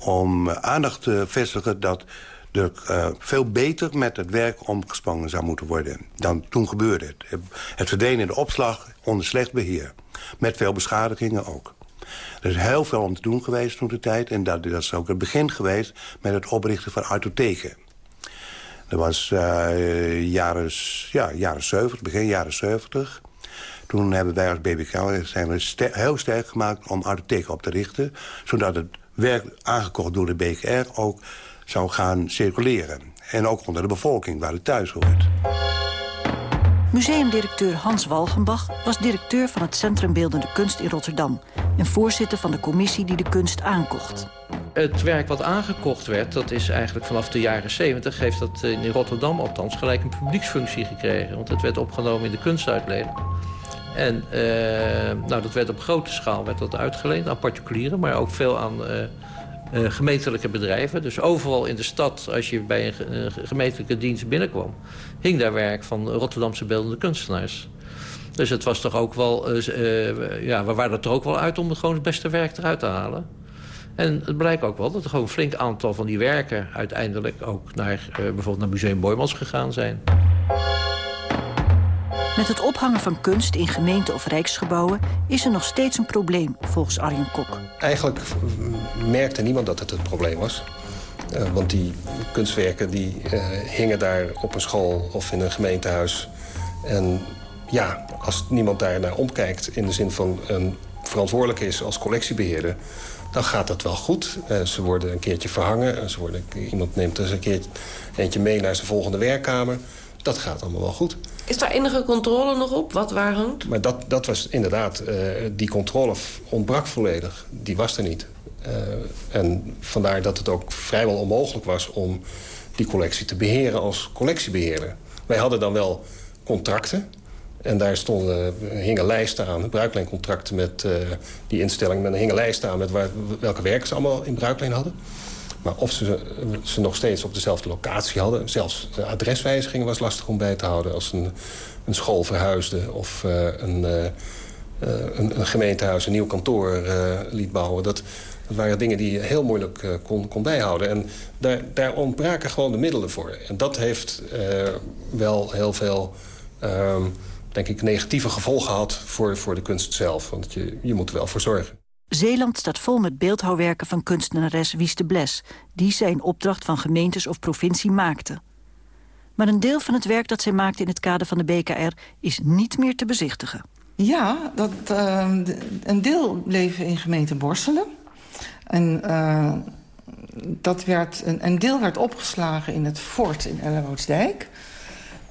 Om uh, aandacht te vestigen dat er veel beter met het werk omgesprongen zou moeten worden. Dan toen gebeurde het. Het verdween in de opslag onder slecht beheer. Met veel beschadigingen ook. Er is heel veel om te doen geweest toen de tijd. En dat, dat is ook het begin geweest met het oprichten van autotheken. Dat was uh, jaren, ja, jaren 70, begin jaren 70. Toen hebben wij als BBK zijn we heel sterk gemaakt om autotheken op te richten. Zodat het werk aangekocht door de BKR ook zou gaan circuleren. En ook onder de bevolking, waar het thuis hoort. Museumdirecteur Hans Walgenbach was directeur van het Centrum Beeldende Kunst in Rotterdam... en voorzitter van de commissie die de kunst aankocht. Het werk wat aangekocht werd, dat is eigenlijk vanaf de jaren 70... heeft dat in Rotterdam althans gelijk een publieksfunctie gekregen. Want het werd opgenomen in de kunstuitleen. En uh, nou, dat werd op grote schaal werd dat uitgeleend aan particulieren... maar ook veel aan uh, uh, gemeentelijke bedrijven. Dus overal in de stad, als je bij een, een gemeentelijke dienst binnenkwam... hing daar werk van Rotterdamse beeldende kunstenaars. Dus het was toch ook wel... Ja, we waren er toch ook wel uit om gewoon het beste werk eruit te halen. En het blijkt ook wel dat er gewoon een flink aantal van die werken... uiteindelijk ook naar bijvoorbeeld naar Museum Boymans gegaan zijn. Met het ophangen van kunst in gemeente- of rijksgebouwen... is er nog steeds een probleem, volgens Arjen Kok. Eigenlijk merkte niemand dat het het probleem was. Uh, want die kunstwerken die, uh, hingen daar op een school of in een gemeentehuis. En ja, als niemand daar naar omkijkt... in de zin van een verantwoordelijk is als collectiebeheerder... dan gaat dat wel goed. Uh, ze worden een keertje verhangen. Ze iemand neemt dus een keertje eentje mee naar zijn volgende werkkamer. Dat gaat allemaal wel goed. Is daar enige controle nog op, wat waar hangt? Maar dat, dat was inderdaad, uh, die controle ontbrak volledig. Die was er niet. Uh, en vandaar dat het ook vrijwel onmogelijk was om die collectie te beheren als collectiebeheerder. Wij hadden dan wel contracten. En daar stonden, hingen lijsten aan, bruikleencontracten met uh, die instelling. Met een hingen lijsten aan met waar, welke werken ze allemaal in bruikleen hadden. Maar of ze ze nog steeds op dezelfde locatie hadden... zelfs de adreswijziging was lastig om bij te houden... als een, een school verhuisde of uh, een, uh, een, een, gemeentehuis een nieuw kantoor liet bouwen. Dat, dat waren dingen die je heel moeilijk kon, kon bijhouden. En daar, daar ontbraken gewoon de middelen voor. En dat heeft wel heel veel... Ehm, denk ik, negatieve gevolgen gehad voor, voor de kunst zelf. Want je, je moet er wel voor zorgen. Zeeland staat vol met beeldhouwwerken van kunstenares Wies de Bles... die zij in opdracht van gemeentes of provincie maakte. Maar een deel van het werk dat zij maakte in het kader van de BKR... is niet meer te bezichtigen. Ja, dat, uh, een deel bleef in gemeente Borselen. En uh, dat werd, een, een, deel werd opgeslagen in het fort in Elleroodsdijk...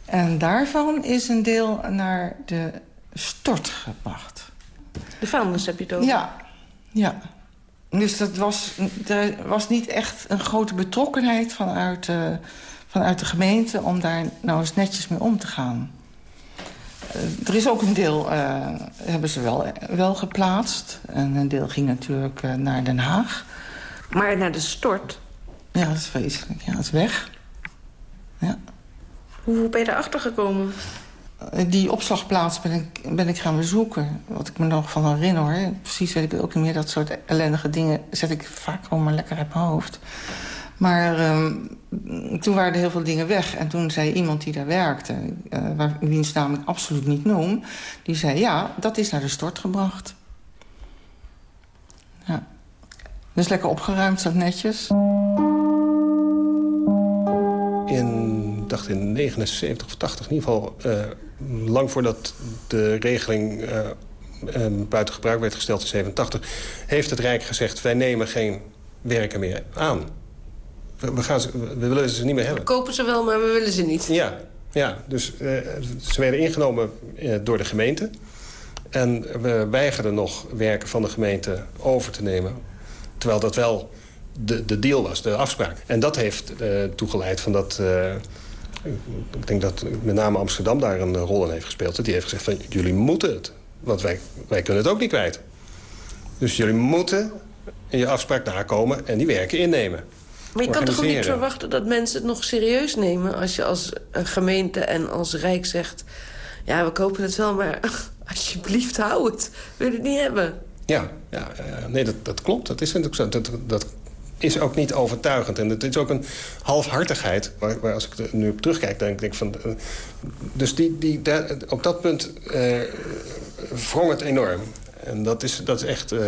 En daarvan is een deel naar de stort gebracht. De vuilnis heb je het over? Ja, ja. Dus dat was, er was niet echt een grote betrokkenheid vanuit, uh, vanuit de gemeente... om daar nou eens netjes mee om te gaan. Uh, er is ook een deel, uh, hebben ze wel, wel geplaatst. En een deel ging natuurlijk naar Den Haag. Maar naar de stort? Ja, dat is vreselijk. Ja, dat is weg. Ja. Hoe ben je erachter gekomen? Die opslagplaats ben ik, ben ik gaan bezoeken. Wat ik me nog van herinner. Hoor. Precies weet ik ook niet meer. Dat soort ellendige dingen zet ik vaak gewoon maar lekker uit mijn hoofd. Maar um, toen waren er heel veel dingen weg. En toen zei iemand die daar werkte... Uh, waar, wiens naam ik absoluut niet noem... die zei, ja, dat is naar de stort gebracht. Ja. Dus lekker opgeruimd, zat netjes. In, dacht in 79 of 80 in ieder geval... Uh, lang voordat de regeling uh, um, buiten gebruik werd gesteld in 87... heeft het Rijk gezegd, wij nemen geen werken meer aan. We, we, gaan ze, we willen ze niet meer hebben. We kopen ze wel, maar we willen ze niet. Ja, ja dus uh, ze werden ingenomen uh, door de gemeente. En we weigerden nog werken van de gemeente over te nemen. Terwijl dat wel de, de deal was, de afspraak. En dat heeft toegeleid van dat... Ik denk dat met name Amsterdam daar een rol in heeft gespeeld. Die heeft gezegd van, jullie moeten het. Want wij, wij kunnen het ook niet kwijt. Dus jullie moeten in je afspraak nakomen en die werken innemen. Maar je kan toch ook niet verwachten dat mensen het nog serieus nemen... als je als gemeente en als Rijk zegt... ja, we kopen het wel, maar alsjeblieft hou het. We willen het niet hebben. Ja, ja nee, dat, dat klopt. Dat is, dat, dat, dat is ook niet overtuigend. En het is ook een halfhartigheid. Waar, waar als ik er nu op terugkijk, denk ik van... Uh, dus die, die, op dat punt uh, wrong het enorm. En dat is, dat is echt, uh,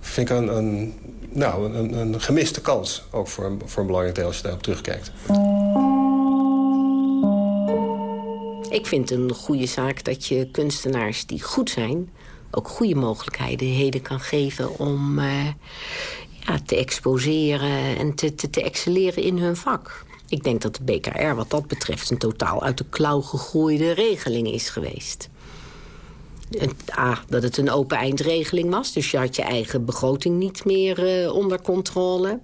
vind ik, een, een, nou, een, een gemiste kans. Ook voor, een, voor een belangrijk deel als je daarop terugkijkt. Ik vind een goede zaak dat je kunstenaars die goed zijn... ook goede mogelijkheden heden kan geven om uh, ja, te exposeren en te, te, te excelleren in hun vak. Ik denk dat de BKR wat dat betreft een totaal uit de klauw gegooide regeling is geweest. A, dat het een open eindregeling was. Dus je had je eigen begroting niet meer uh, onder controle.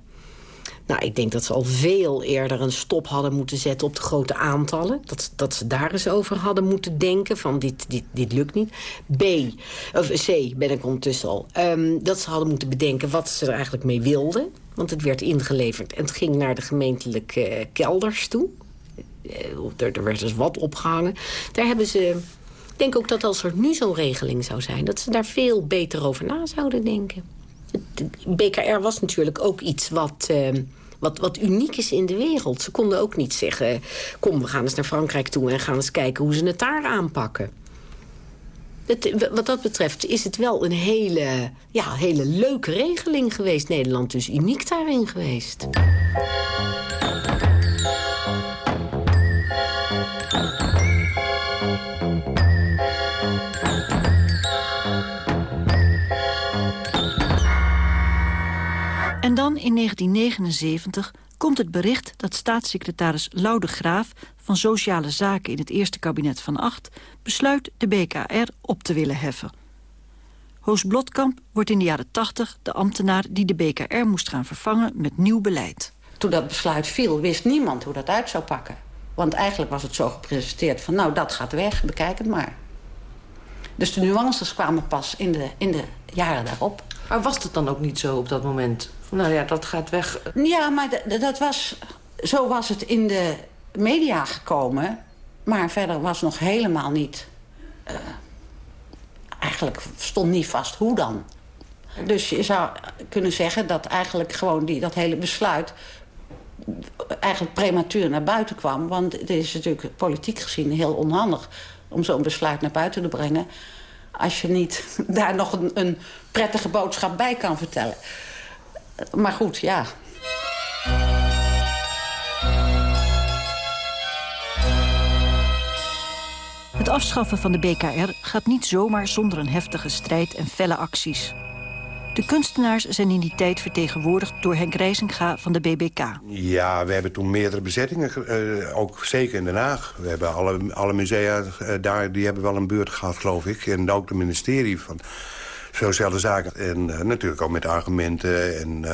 Nou, ik denk dat ze al veel eerder een stop hadden moeten zetten op de grote aantallen. Dat, dat ze daar eens over hadden moeten denken van dit, dit, dit lukt niet. B, of C ben ik ondertussen al. Um, dat ze hadden moeten bedenken wat ze er eigenlijk mee wilden. Want het werd ingeleverd en het ging naar de gemeentelijke uh, kelders toe. Uh, er, er werd dus wat opgehangen. Daar hebben ze... Ik denk ook dat als er nu zo'n regeling zou zijn... dat ze daar veel beter over na zouden denken. BKR was natuurlijk ook iets wat... Uh, wat, wat uniek is in de wereld. Ze konden ook niet zeggen... kom, we gaan eens naar Frankrijk toe en gaan eens kijken hoe ze het daar aanpakken. Het, wat dat betreft is het wel een hele, ja, hele leuke regeling geweest. Nederland dus uniek daarin geweest. Dan in 1979 komt het bericht dat staatssecretaris Loude Graaf... van Sociale Zaken in het eerste kabinet van Acht... besluit de BKR op te willen heffen. Hoos Blotkamp wordt in de jaren 80 de ambtenaar... die de BKR moest gaan vervangen met nieuw beleid. Toen dat besluit viel, wist niemand hoe dat uit zou pakken. Want eigenlijk was het zo gepresenteerd van... nou, dat gaat weg, bekijk het maar. Dus de nuances kwamen pas in de, in de jaren daarop. Maar was het dan ook niet zo op dat moment? Nou ja, dat gaat weg. Ja, maar dat was, zo was het in de media gekomen. Maar verder was nog helemaal niet... Uh, eigenlijk stond niet vast hoe dan. Dus je zou kunnen zeggen dat eigenlijk gewoon die, dat hele besluit... eigenlijk prematuur naar buiten kwam. Want het is natuurlijk politiek gezien heel onhandig... om zo'n besluit naar buiten te brengen... als je niet daar nog een prettige boodschap bij kan vertellen. Maar goed, ja. Het afschaffen van de BKR gaat niet zomaar zonder een heftige strijd en felle acties. De kunstenaars zijn in die tijd vertegenwoordigd door Henk Rijzinga van de BBK. Ja, we hebben toen meerdere bezettingen, uh, ook zeker in Den Haag. We hebben alle, alle musea uh, daar, die hebben wel een beurt gehad, geloof ik. En ook het ministerie van Sociale Zaken. En uh, natuurlijk ook met argumenten en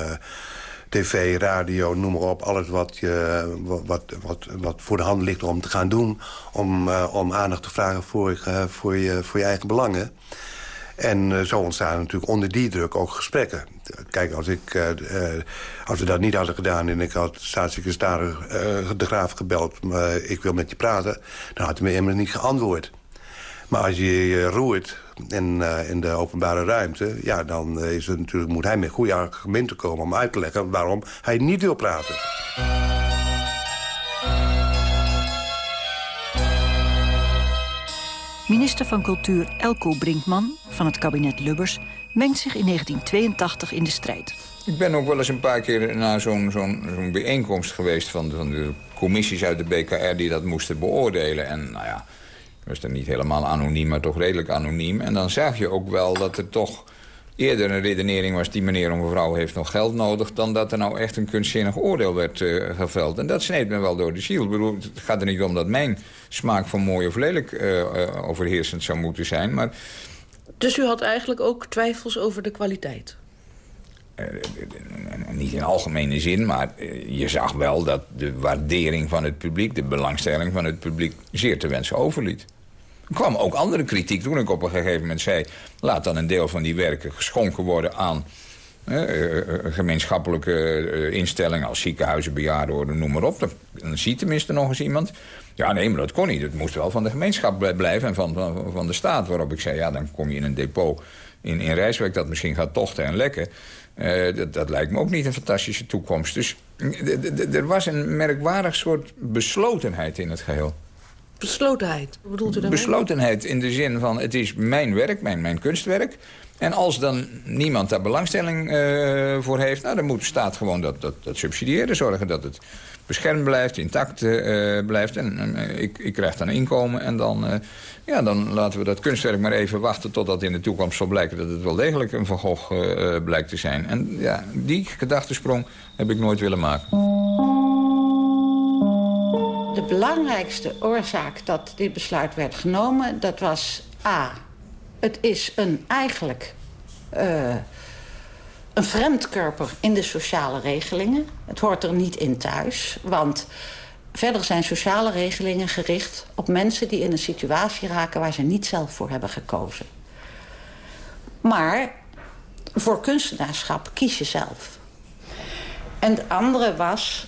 tv, radio, noem maar op. Alles wat, je, wat, wat, wat voor de hand ligt om te gaan doen. Om, om aandacht te vragen voor, voor, je, voor je eigen belangen. En uh, zo ontstaan natuurlijk onder die druk ook gesprekken. Kijk, als, ik, uh, uh, als we dat niet hadden gedaan... en ik had staatssecretaris de Graaf gebeld... maar ik wil met je praten, dan had hij me immers niet geantwoord. Maar als je je roert in, in de openbare ruimte... ja, dan is het natuurlijk, moet hij met goede argumenten komen om uit te leggen... waarom hij niet wil praten. Minister van Cultuur Elko Brinkman van het kabinet Lubbers... mengt zich in 1982 in de strijd. Ik ben ook wel eens een paar keer naar zo'n zo'n bijeenkomst geweest... Van de, van de commissies uit de BKR die dat moesten beoordelen. En nou ja, was dan niet helemaal anoniem, maar toch redelijk anoniem. En dan zag je ook wel dat er toch eerder een redenering was... die meneer of mevrouw heeft nog geld nodig... dan dat er nou echt een kunstzinnig oordeel werd uh, geveld. En dat sneed me wel door de ziel. Ik bedoel, het gaat er niet om dat mijn smaak van mooi of lelijk uh, overheersend zou moeten zijn. Maar... Dus u had eigenlijk ook twijfels over de kwaliteit? Uh, niet in algemene zin, maar je zag wel dat de waardering van het publiek... de belangstelling van het publiek zeer te wensen overliet. Er kwam ook andere kritiek toen ik op een gegeven moment zei... laat dan een deel van die werken geschonken worden aan eh, gemeenschappelijke instellingen... als ziekenhuizen, bejaardenorden, noem maar op. Dan, ziet tenminste nog eens iemand. Ja, nee, maar dat kon niet. Het moest wel van de gemeenschap blijven en van, van, van de staat. Waarop ik zei, ja, dan kom je in een depot in, in Rijswijk... dat misschien gaat tochten en lekken. Uh, dat, dat, lijkt me ook niet een fantastische toekomst. Dus er was een merkwaardig soort beslotenheid in het geheel. Beslotenheid? Wat bedoelt u daarmee? Beslotenheid in de zin van het is mijn werk, mijn, mijn kunstwerk. En als dan niemand daar belangstelling uh, voor heeft... Nou, dan moet staat gewoon dat, dat, dat subsidiëren. Zorgen dat het beschermd blijft, intact uh, blijft. En uh, ik, ik krijg dan inkomen en dan, ja, dan laten we dat kunstwerk maar even wachten... totdat in de toekomst zal blijken dat het wel degelijk een Van blijkt te zijn. En ja, die gedachtesprong heb ik nooit willen maken. De belangrijkste oorzaak dat dit besluit werd genomen... dat was A, het is een eigenlijk... Uh, een vreemdkörper in de sociale regelingen. Het hoort er niet in thuis, want verder zijn sociale regelingen gericht op mensen die in een situatie raken waar ze niet zelf voor hebben gekozen. Maar voor kunstenaarschap kies je zelf. En het andere was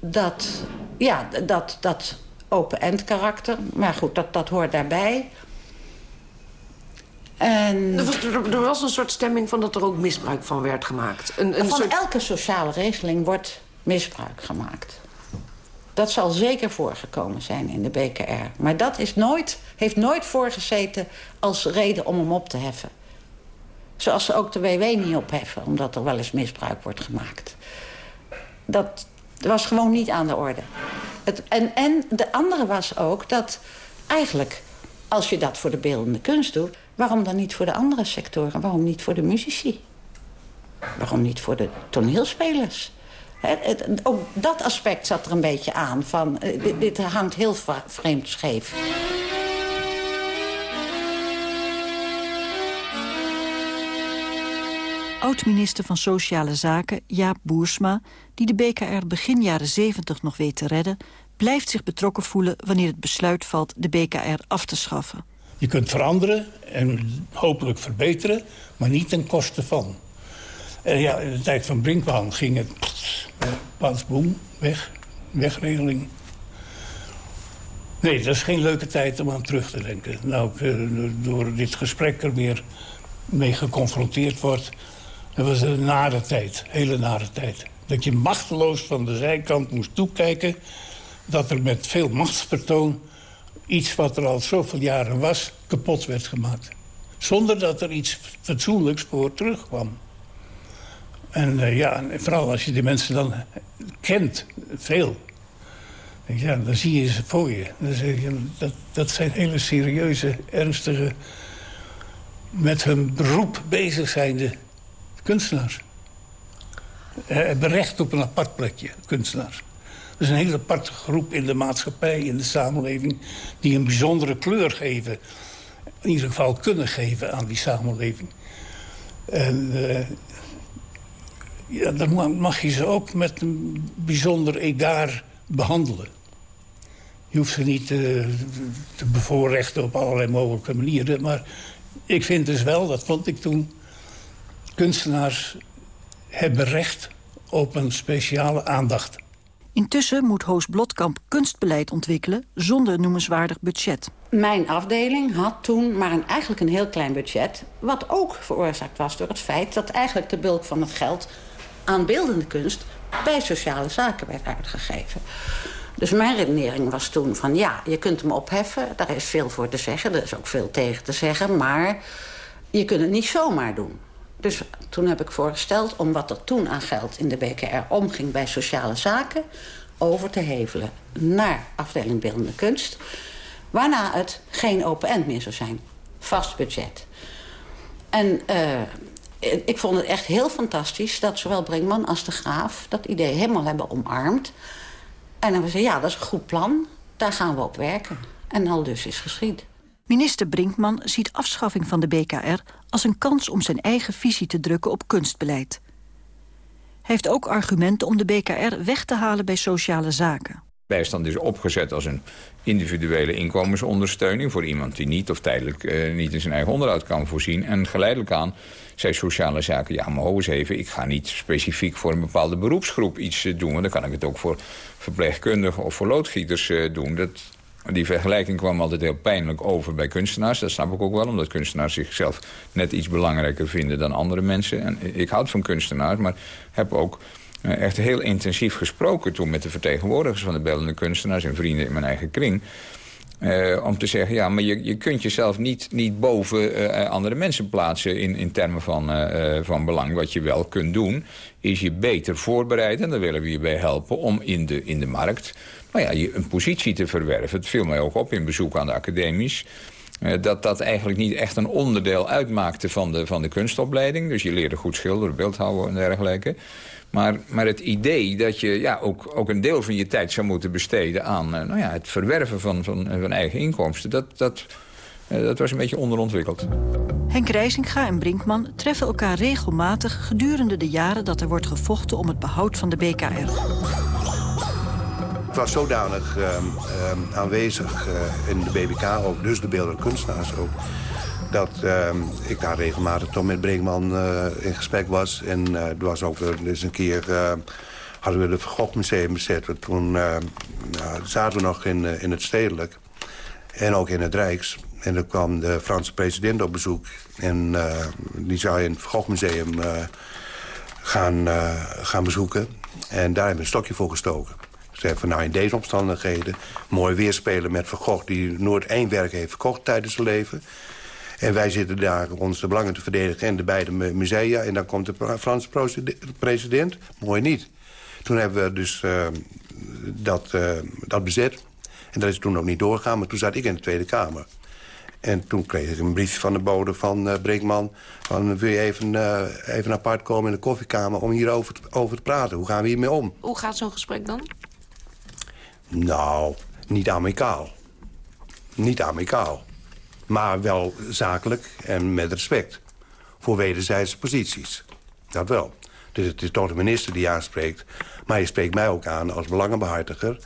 dat, ja, dat, dat open-end karakter. Maar goed, dat, dat hoort daarbij. En... Er, was, er, was, een soort stemming van dat er ook misbruik van werd gemaakt. Een, een van elke sociale regeling wordt misbruik gemaakt. Dat zal zeker voorgekomen zijn in de BKR. Maar dat is nooit, heeft nooit voorgezeten als reden om hem op te heffen. Zoals ze ook de WW niet opheffen, omdat er wel eens misbruik wordt gemaakt. Dat was gewoon niet aan de orde. Het, en, en de andere was ook dat eigenlijk, als je dat voor de beeldende kunst doet... Waarom dan niet voor de andere sectoren? Waarom niet voor de muzici? Waarom niet voor de toneelspelers? het, ook dat aspect zat er een beetje aan. Van, eh, dit, dit hangt heel vreemd scheef. Oud-minister van Sociale Zaken Jaap Boersma... die de BKR begin jaren 70 nog weet te redden... blijft zich betrokken voelen wanneer het besluit valt de BKR af te schaffen. Je kunt veranderen en hopelijk verbeteren, maar niet ten koste van. En ja, in de tijd van Brinkman ging het... Boem, weg, wegregeling. Nee, dat is geen leuke tijd om aan terug te denken. Nou, eh, door dit gesprek er weer mee geconfronteerd wordt... dat was een nare tijd, hele nare tijd. Dat je machteloos van de zijkant moest toekijken... dat er met veel machtsvertoon iets wat er al zoveel jaren was, kapot werd gemaakt. Zonder dat er iets fatsoenlijks voor terugkwam. En uh, ja, vooral als je die mensen dan kent, veel... Ja, dan zie je ze voor je. Dan zeg je dat, dat zijn hele serieuze, ernstige... met hun beroep bezig zijnde Kunstenaars. hebben recht op een apart plekje, kunstenaars. Is een hele aparte groep in de maatschappij, in de samenleving... die een bijzondere kleur geven. In ieder geval kunnen geven aan die samenleving. En uh, ja, dan mag je ze ook met een bijzonder egaar behandelen. Je hoeft ze niet uh, te bevoorrechten op allerlei mogelijke manieren. Maar ik vind dus wel, dat vond ik toen... kunstenaars hebben recht op een speciale aandacht. Intussen moet Hoos Blotkamp kunstbeleid ontwikkelen zonder noemenswaardig budget. Mijn afdeling had toen maar een, eigenlijk een heel klein budget... wat ook veroorzaakt was door het feit dat eigenlijk de bulk van het geld... aan beeldende kunst bij sociale zaken werd uitgegeven. Dus mijn redenering was toen van ja, je kunt hem opheffen. Daar is veel voor te zeggen, er is ook veel tegen te zeggen. Maar je kunt het niet zomaar doen. Dus toen heb ik voorgesteld om wat er toen aan geld in de BKR omging bij sociale zaken... over te hevelen naar afdeling beeldende kunst. Waarna het geen open end meer zou zijn. Vast budget. En uh, ik vond het echt heel fantastisch dat zowel Brinkman als de Graaf... dat idee helemaal hebben omarmd. En dan we zeiden, ja, dat is een goed plan. Daar gaan we op werken. En al dus is geschied. Minister Brinkman ziet afschaffing van de BKR als een kans om zijn eigen visie te drukken op kunstbeleid. Hij heeft ook argumenten om de BKR weg te halen bij sociale zaken. Bijstand is opgezet als een individuele inkomensondersteuning... voor iemand die niet of tijdelijk eh, niet in zijn eigen onderhoud kan voorzien. En geleidelijk aan zei sociale zaken... ja, maar ho eens even, ik ga niet specifiek voor een bepaalde beroepsgroep iets eh, doen... want dan kan ik het ook voor verpleegkundigen of voor loodgieters eh, doen. Dat, die vergelijking kwam altijd heel pijnlijk over bij kunstenaars. Dat snap ik ook wel, omdat kunstenaars zichzelf net iets belangrijker vinden dan andere mensen. En ik houd van kunstenaars, maar heb ook eh, echt heel intensief gesproken toen met de vertegenwoordigers van de beeldende kunstenaars en vrienden in mijn eigen kring. Uh, om te zeggen, ja, maar je, je kunt jezelf niet, niet boven uh, andere mensen plaatsen in, in termen van, van belang. Wat je wel kunt doen, is je beter voorbereiden, en daar willen we je bij helpen, om in de, in de markt nou ja, een positie te verwerven. Het viel mij ook op in bezoek aan de academies. dat dat eigenlijk niet echt een onderdeel uitmaakte van de, van de kunstopleiding. Dus je leerde goed schilderen, beeldhouden en dergelijke. Maar, maar het idee dat je ja, ook, ook een deel van je tijd zou moeten besteden... aan nou ja, het verwerven van, van, van eigen inkomsten... dat, dat, dat was een beetje onderontwikkeld. Henk Rijzinga en Brinkman treffen elkaar regelmatig... gedurende de jaren dat er wordt gevochten om het behoud van de BKR. Ik was zodanig uh, uh, aanwezig uh, in de BBK, ook, dus de beeldende kunstenaars ook... dat ehm, ik daar regelmatig toch met Brinkman eh, in gesprek was. En er was ook eens een keer... hadden we het Van Museum bezet. Toen zaten we nog in, in het Stedelijk. En ook in het Rijks. En dan kwam de Franse president op bezoek. En die zou in het Van Museum gaan, gaan bezoeken. En daar hebben we een stokje voor gestoken. Zeg van nou in deze omstandigheden mooi weerspelen met Van die nooit één werk heeft verkocht tijdens zijn leven. En wij zitten daar onze belangen te verdedigen in de beide musea. En dan komt de Franse president. Mooi niet. Toen hebben we dus uh, dat, uh, dat bezet. En dat is toen ook niet doorgegaan, maar toen zat ik in de Tweede Kamer. En toen kreeg ik een briefje van de bode van uh, Brinkman... van wil je even, even apart komen in de koffiekamer om hierover over te praten. Hoe gaan we hiermee om? Hoe gaat zo'n gesprek dan? Nou, niet amicaal. Niet amicaal. Maar wel zakelijk en met respect. Voor wederzijdse posities. Dat wel. Dus het is toch de minister die aanspreekt. Maar je spreekt mij ook aan als belangenbehartiger.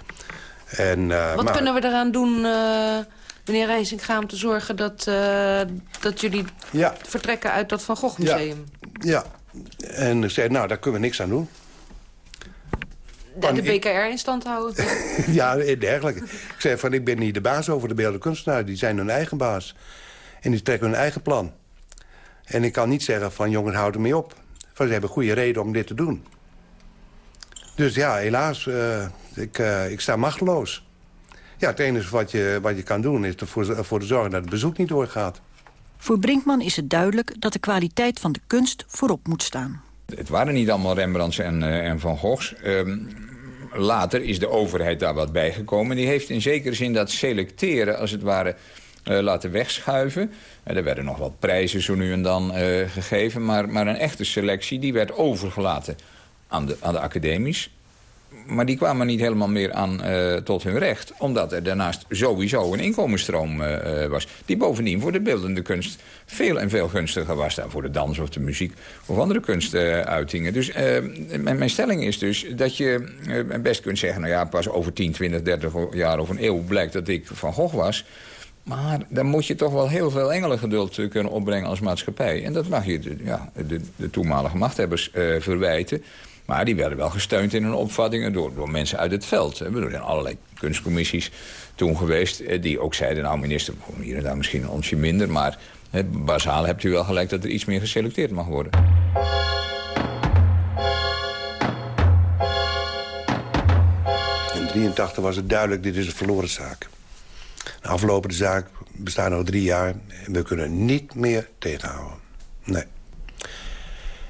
En, uh, Wat kunnen we eraan doen, uh, meneer Rijsinga... om te zorgen dat, uh, dat jullie ja. vertrekken uit dat Van Gogh Museum? Ja. ja. En ik zei, nou, daar kunnen we niks aan doen de, de BKR in stand houden? ja, dergelijke. Ik zei van, ik ben niet de baas over de beeldende kunstenaars. Die zijn hun eigen baas. En die trekken hun eigen plan. En ik kan niet zeggen van, jongens, houd ermee op. Van, ze hebben goede reden om dit te doen. Dus ja, helaas, uh, ik, uh, ik sta machteloos. Ja, het enige wat je, wat je kan doen is ervoor, ervoor te zorgen dat het bezoek niet doorgaat. Voor Brinkman is het duidelijk dat de kwaliteit van de kunst voorop moet staan. Het waren niet allemaal Rembrandts en, uh, en Van Goghs. Um, later is de overheid daar wat bijgekomen. Die heeft in zekere zin dat selecteren, als het ware laten wegschuiven. er werden nog wat prijzen zo nu en dan gegeven. Maar, maar een echte selectie die werd overgelaten aan de, aan de academies maar die kwamen niet helemaal meer aan uh, tot hun recht. Omdat er daarnaast sowieso een inkomensstroom uh, was. Die bovendien voor de beeldende kunst veel en veel gunstiger was... dan voor de dans of de muziek of andere kunstuitingen. dus mijn, mijn, stelling is dus dat je best kunt zeggen... nou ja, pas over 10, 20, 30 jaar of een eeuw blijkt dat ik Van Gogh was... Maar dan moet je toch wel heel veel engelengeduld kunnen opbrengen als maatschappij. En dat mag je de, ja, de, de toenmalige machthebbers verwijten... Maar die werden wel gesteund in hun opvattingen door, door mensen uit het veld. Er zijn allerlei kunstcommissies toen geweest... Eh, die ook zeiden, nou minister, hier en daar misschien een onsje minder... maar he, basaal hebt u wel gelijk dat er iets meer geselecteerd mag worden. In 83 was het duidelijk, dit is een verloren zaak. De afgelopen zaak bestaat nog drie jaar... en we kunnen niet meer tegenhouden. Nee.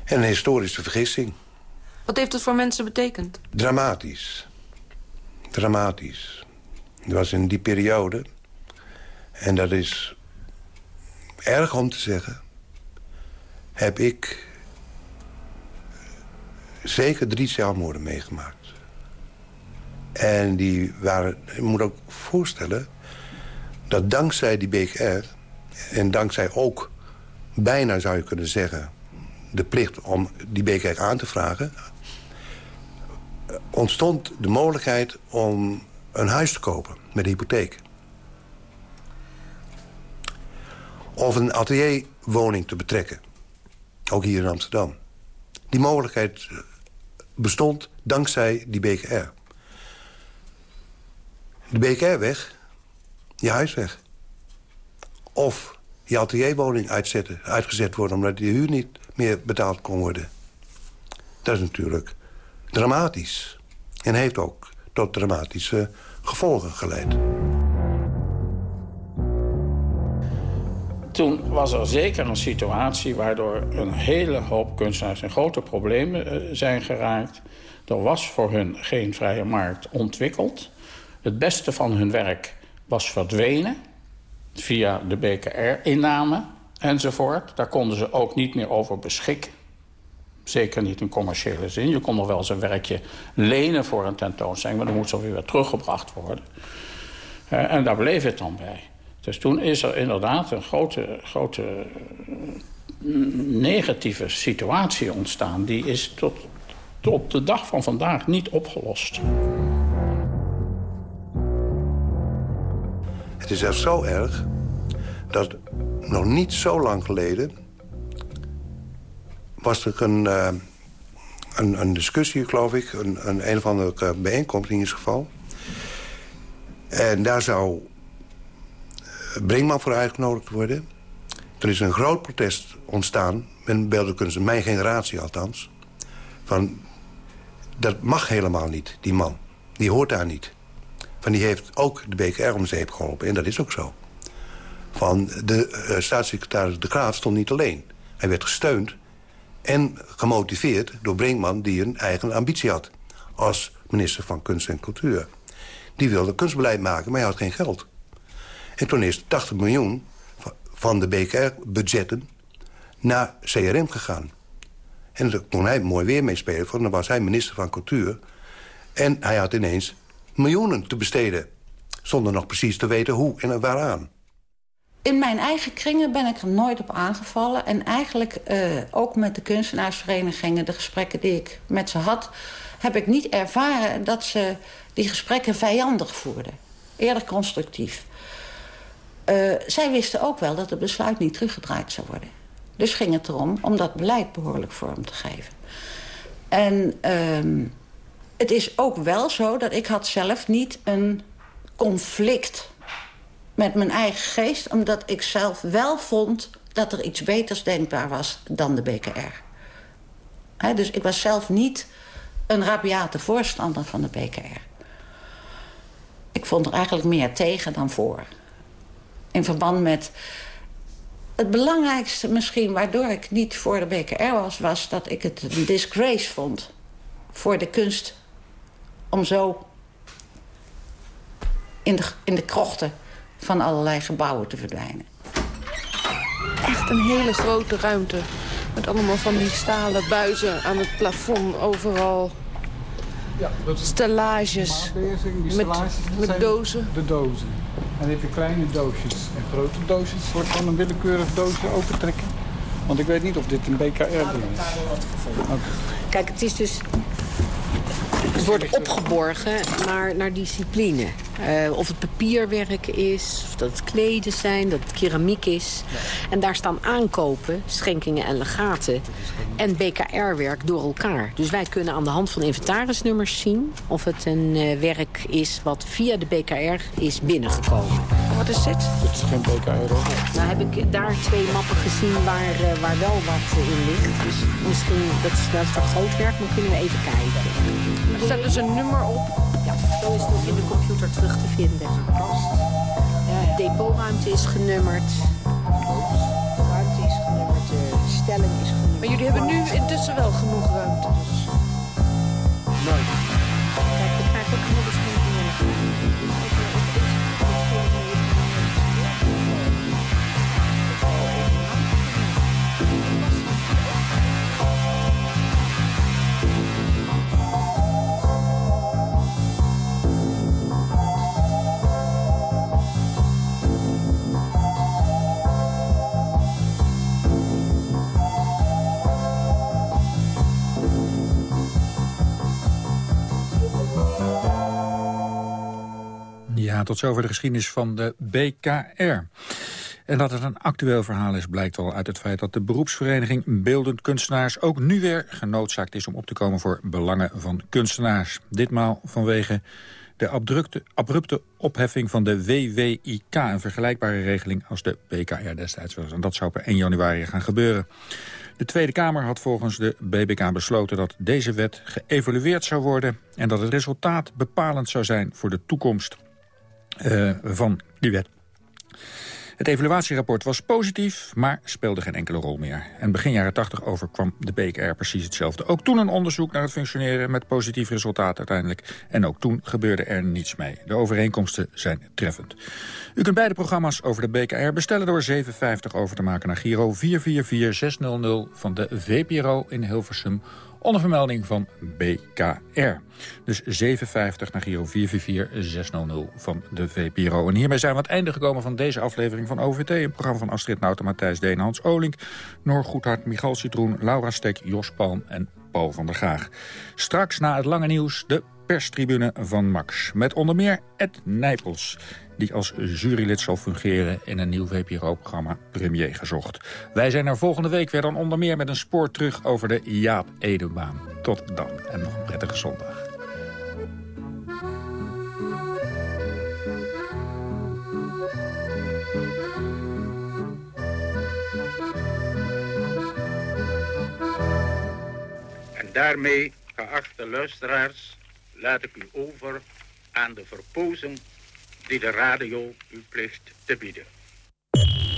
En een historische vergissing. Wat heeft het voor mensen betekend? Dramatisch. Dramatisch. Het was in die periode. En dat is erg om te zeggen. Heb ik zeker drie zelfmoorden meegemaakt. En die waren, je moet ook voorstellen... dat dankzij die BKR... en dankzij ook, bijna zou je kunnen zeggen... de plicht om die BKR aan te vragen ontstond de mogelijkheid om een huis te kopen met hypotheek. Of een atelierwoning te betrekken. Ook hier in Amsterdam. Die mogelijkheid bestond dankzij die BKR. De BKR weg, je huis weg. Of je atelierwoning uitzetten, uitgezet worden... omdat de huur niet meer betaald kon worden. Dat is natuurlijk dramatisch. En heeft ook tot dramatische gevolgen geleid. Toen was er zeker een situatie waardoor een hele hoop kunstenaars in grote problemen eh, zijn geraakt. Er was voor hun geen vrije markt ontwikkeld. Het beste van hun werk was verdwenen via de BKR-inname enzovoort. Daar konden ze ook niet meer over beschikken. Zeker niet in commerciële zin. Je kon nog wel eens een werkje lenen voor een tentoonstelling... maar dan moet ze weer teruggebracht worden. Uh, en daar bleef het dan bij. Dus toen is er inderdaad een grote, grote eh, negatieve situatie ontstaan. Die is tot, tot op de dag van vandaag niet opgelost. Het is zelfs zo erg dat nog niet zo lang geleden was er een, uh, een, een, discussie, geloof ik. Een, een, een of andere bijeenkomst in ieder geval. En daar zou eh, Brinkman voor uitgenodigd worden. Er is een groot protest ontstaan met beeldenkunst, mijn generatie althans. Van, dat mag helemaal niet, die man. Die hoort daar niet. Van die heeft ook de BKR om zeep geholpen. En dat is ook zo. Van de uh, staatssecretaris De Graaf stond niet alleen. Hij werd gesteund en gemotiveerd door Brinkman die een eigen ambitie had. Als minister van Kunst en Cultuur. Die wilde kunstbeleid maken, maar hij had geen geld. En toen is 80 miljoen van de BKR-budgetten naar CRM gegaan. En daar kon hij mooi weer mee spelen, want dan was hij minister van Cultuur. En hij had ineens miljoenen te besteden. Zonder nog precies te weten hoe en waaraan in mijn eigen kringen ben ik er nooit op aangevallen. En eigenlijk uh, ook met de kunstenaarsverenigingen, de gesprekken die ik met ze had... heb ik niet ervaren dat ze die gesprekken vijandig voerden. Eerder constructief. Uh, zij wisten ook wel dat het besluit niet teruggedraaid zou worden. Dus ging het erom om dat beleid behoorlijk vorm te geven. En uh, het is ook wel zo dat ik had zelf niet een conflict met mijn eigen geest... omdat ik zelf wel vond dat er iets beters denkbaar was dan de BKR. dus ik was zelf niet een rabiate voorstander van de BKR. Ik vond er eigenlijk meer tegen dan voor. In verband met... Het belangrijkste misschien waardoor ik niet voor de BKR was... was dat ik het een disgrace vond voor de kunst... om zo in de, in de krochten van allerlei gebouwen te verdwijnen. Echt een hele grote ruimte. Met allemaal van die stalen buizen aan het plafond overal. Ja, dat is stellages. Die stellages met, met dozen. De dozen. En dan heb je kleine doosjes en grote doosjes. Wordt van een willekeurig doosje opentrekken. Want ik weet niet of dit een BKR-ding is. Okay. Kijk, het is dus het wordt opgeborgen naar, naar discipline. Uh, of het papierwerk is, of dat het kleden zijn, dat het keramiek is. En daar staan aankopen, schenkingen en legaten en BKR-werk door elkaar. Dus wij kunnen aan de hand van inventarisnummers zien... of het een uh, werk is wat via de BKR is binnengekomen. Wat is dit? Dit is geen BKR, hoor. Nou heb ik daar twee mappen gezien waar, uh, waar wel wat in ligt. Dus misschien, dat is wel vergrootwerk, maar kunnen we even kijken. Er staat dus een nummer op. Ja, zo is het ook in de computer terug te vinden. De depotruimte is genummerd. De ruimte is genummerd, de stelling is genummerd. Maar jullie hebben nu intussen wel genoeg ruimte. Dus. Nooit. Kijk, ik krijg ook nog tot zover de geschiedenis van de BKR. En dat het een actueel verhaal is, blijkt al uit het feit dat de beroepsvereniging Beeldend Kunstenaars ook nu weer genoodzaakt is om op te komen voor belangen van kunstenaars. Ditmaal vanwege de abrupte, abrupte opheffing van de WWIK, een vergelijkbare regeling als de BKR destijds was. En dat zou per 1 januari gaan gebeuren. De Tweede Kamer had volgens de BBK besloten dat deze wet geëvalueerd zou worden... en dat het resultaat bepalend zou zijn voor de toekomst uh, van die wet. Het evaluatierapport was positief, maar speelde geen enkele rol meer. En begin jaren 80 overkwam de BKR precies hetzelfde. Ook toen een onderzoek naar het functioneren met positief resultaat uiteindelijk. En ook toen gebeurde er niets mee. De overeenkomsten zijn treffend. U kunt beide programma's over de BKR bestellen door 7,50 over te maken naar Giro 444600 van de VPRO in Hilversum onder vermelding van BKR. Dus 750 naar Giro 444600 van de VPRO. En hiermee zijn we aan het einde gekomen van deze aflevering van OVT. Een programma van Astrid Nauta, Matthijs Deen, Hans Olink... Noor Goedhart, Michal Citroen, Laura Stek, Jos Palm en Paul van der Gaag. Straks na het lange nieuws de perstribune van Max. Met onder meer Ed Nijpels die als jurylid zal fungeren in een nieuw VPRO-programma Premier Gezocht. Wij zijn er volgende week weer dan onder meer met een spoor terug over de Jaap Edenbaan. Tot dan en nog een prettige zondag. En daarmee, geachte luisteraars, laat ik u over aan de verpozen die de radio u plicht te bieden.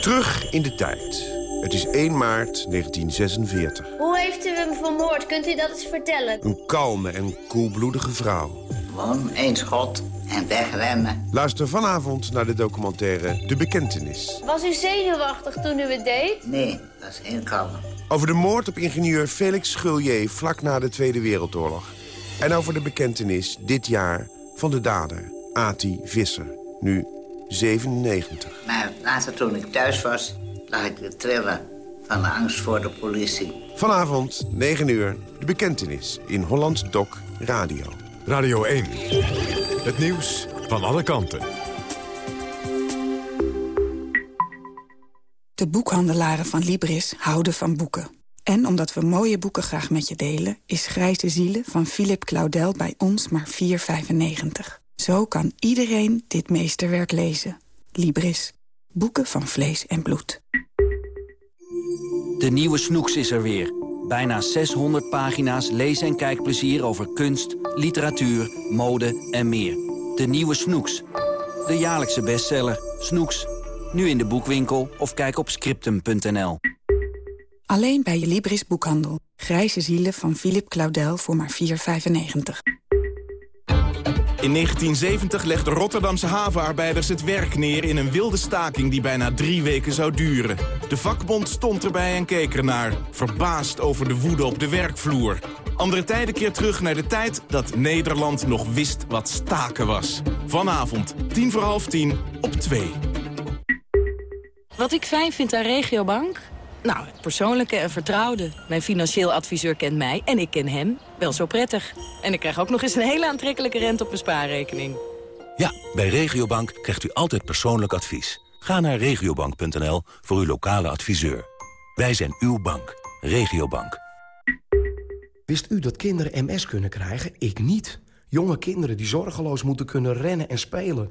Terug in de tijd. Het is 1 maart 1946. Hoe heeft u hem vermoord? Kunt u dat eens vertellen? Een kalme en koelbloedige vrouw. Gewoon één schot en wegrennen. Luister vanavond naar de documentaire De Bekentenis. Was u zenuwachtig toen u het deed? Nee, dat is heel kalm. Over de moord op ingenieur Felix Schulje vlak na de Tweede Wereldoorlog. En over de bekentenis dit jaar van de dader, Ati Visser nu 97. Maar later toen ik thuis was, lag ik te trillen van de angst voor de politie. Vanavond, 9 uur, de bekentenis in Holland Doc Radio. Radio 1, het nieuws van alle kanten. De boekhandelaren van Libris houden van boeken. En omdat we mooie boeken graag met je delen... is Grijze Zielen van Philip Claudel bij ons maar 4,95. Zo kan iedereen dit meesterwerk lezen. Libris. Boeken van vlees en bloed. De nieuwe Snoeks is er weer. Bijna 600 pagina's lees- en kijkplezier over kunst, literatuur, mode en meer. De nieuwe Snoeks. De jaarlijkse bestseller. Snoeks. Nu in de boekwinkel of kijk op scriptum.nl. Alleen bij je Libris boekhandel. Grijze zielen van Philip Claudel voor maar 4,95. In 1970 legden Rotterdamse havenarbeiders het werk neer... in een wilde staking die bijna drie weken zou duren. De vakbond stond erbij en keek ernaar, verbaasd over de woede op de werkvloer. Andere tijden keer terug naar de tijd dat Nederland nog wist wat staken was. Vanavond, tien voor half tien, op twee. Wat ik fijn vind aan Regiobank? Nou, het persoonlijke en vertrouwde. Mijn financieel adviseur kent mij en ik ken hem wel zo prettig. En ik krijg ook nog eens een hele aantrekkelijke rente op mijn spaarrekening. Ja, bij Regiobank krijgt u altijd persoonlijk advies. Ga naar regiobank.nl voor uw lokale adviseur. Wij zijn uw bank. Regiobank. Wist u dat kinderen MS kunnen krijgen? Ik niet. Jonge kinderen die zorgeloos moeten kunnen rennen en spelen.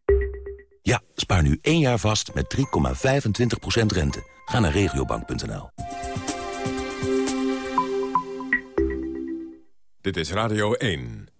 Ja, spaar nu één jaar vast met 3,25% rente. Ga naar regiobank.nl. Dit is Radio 1.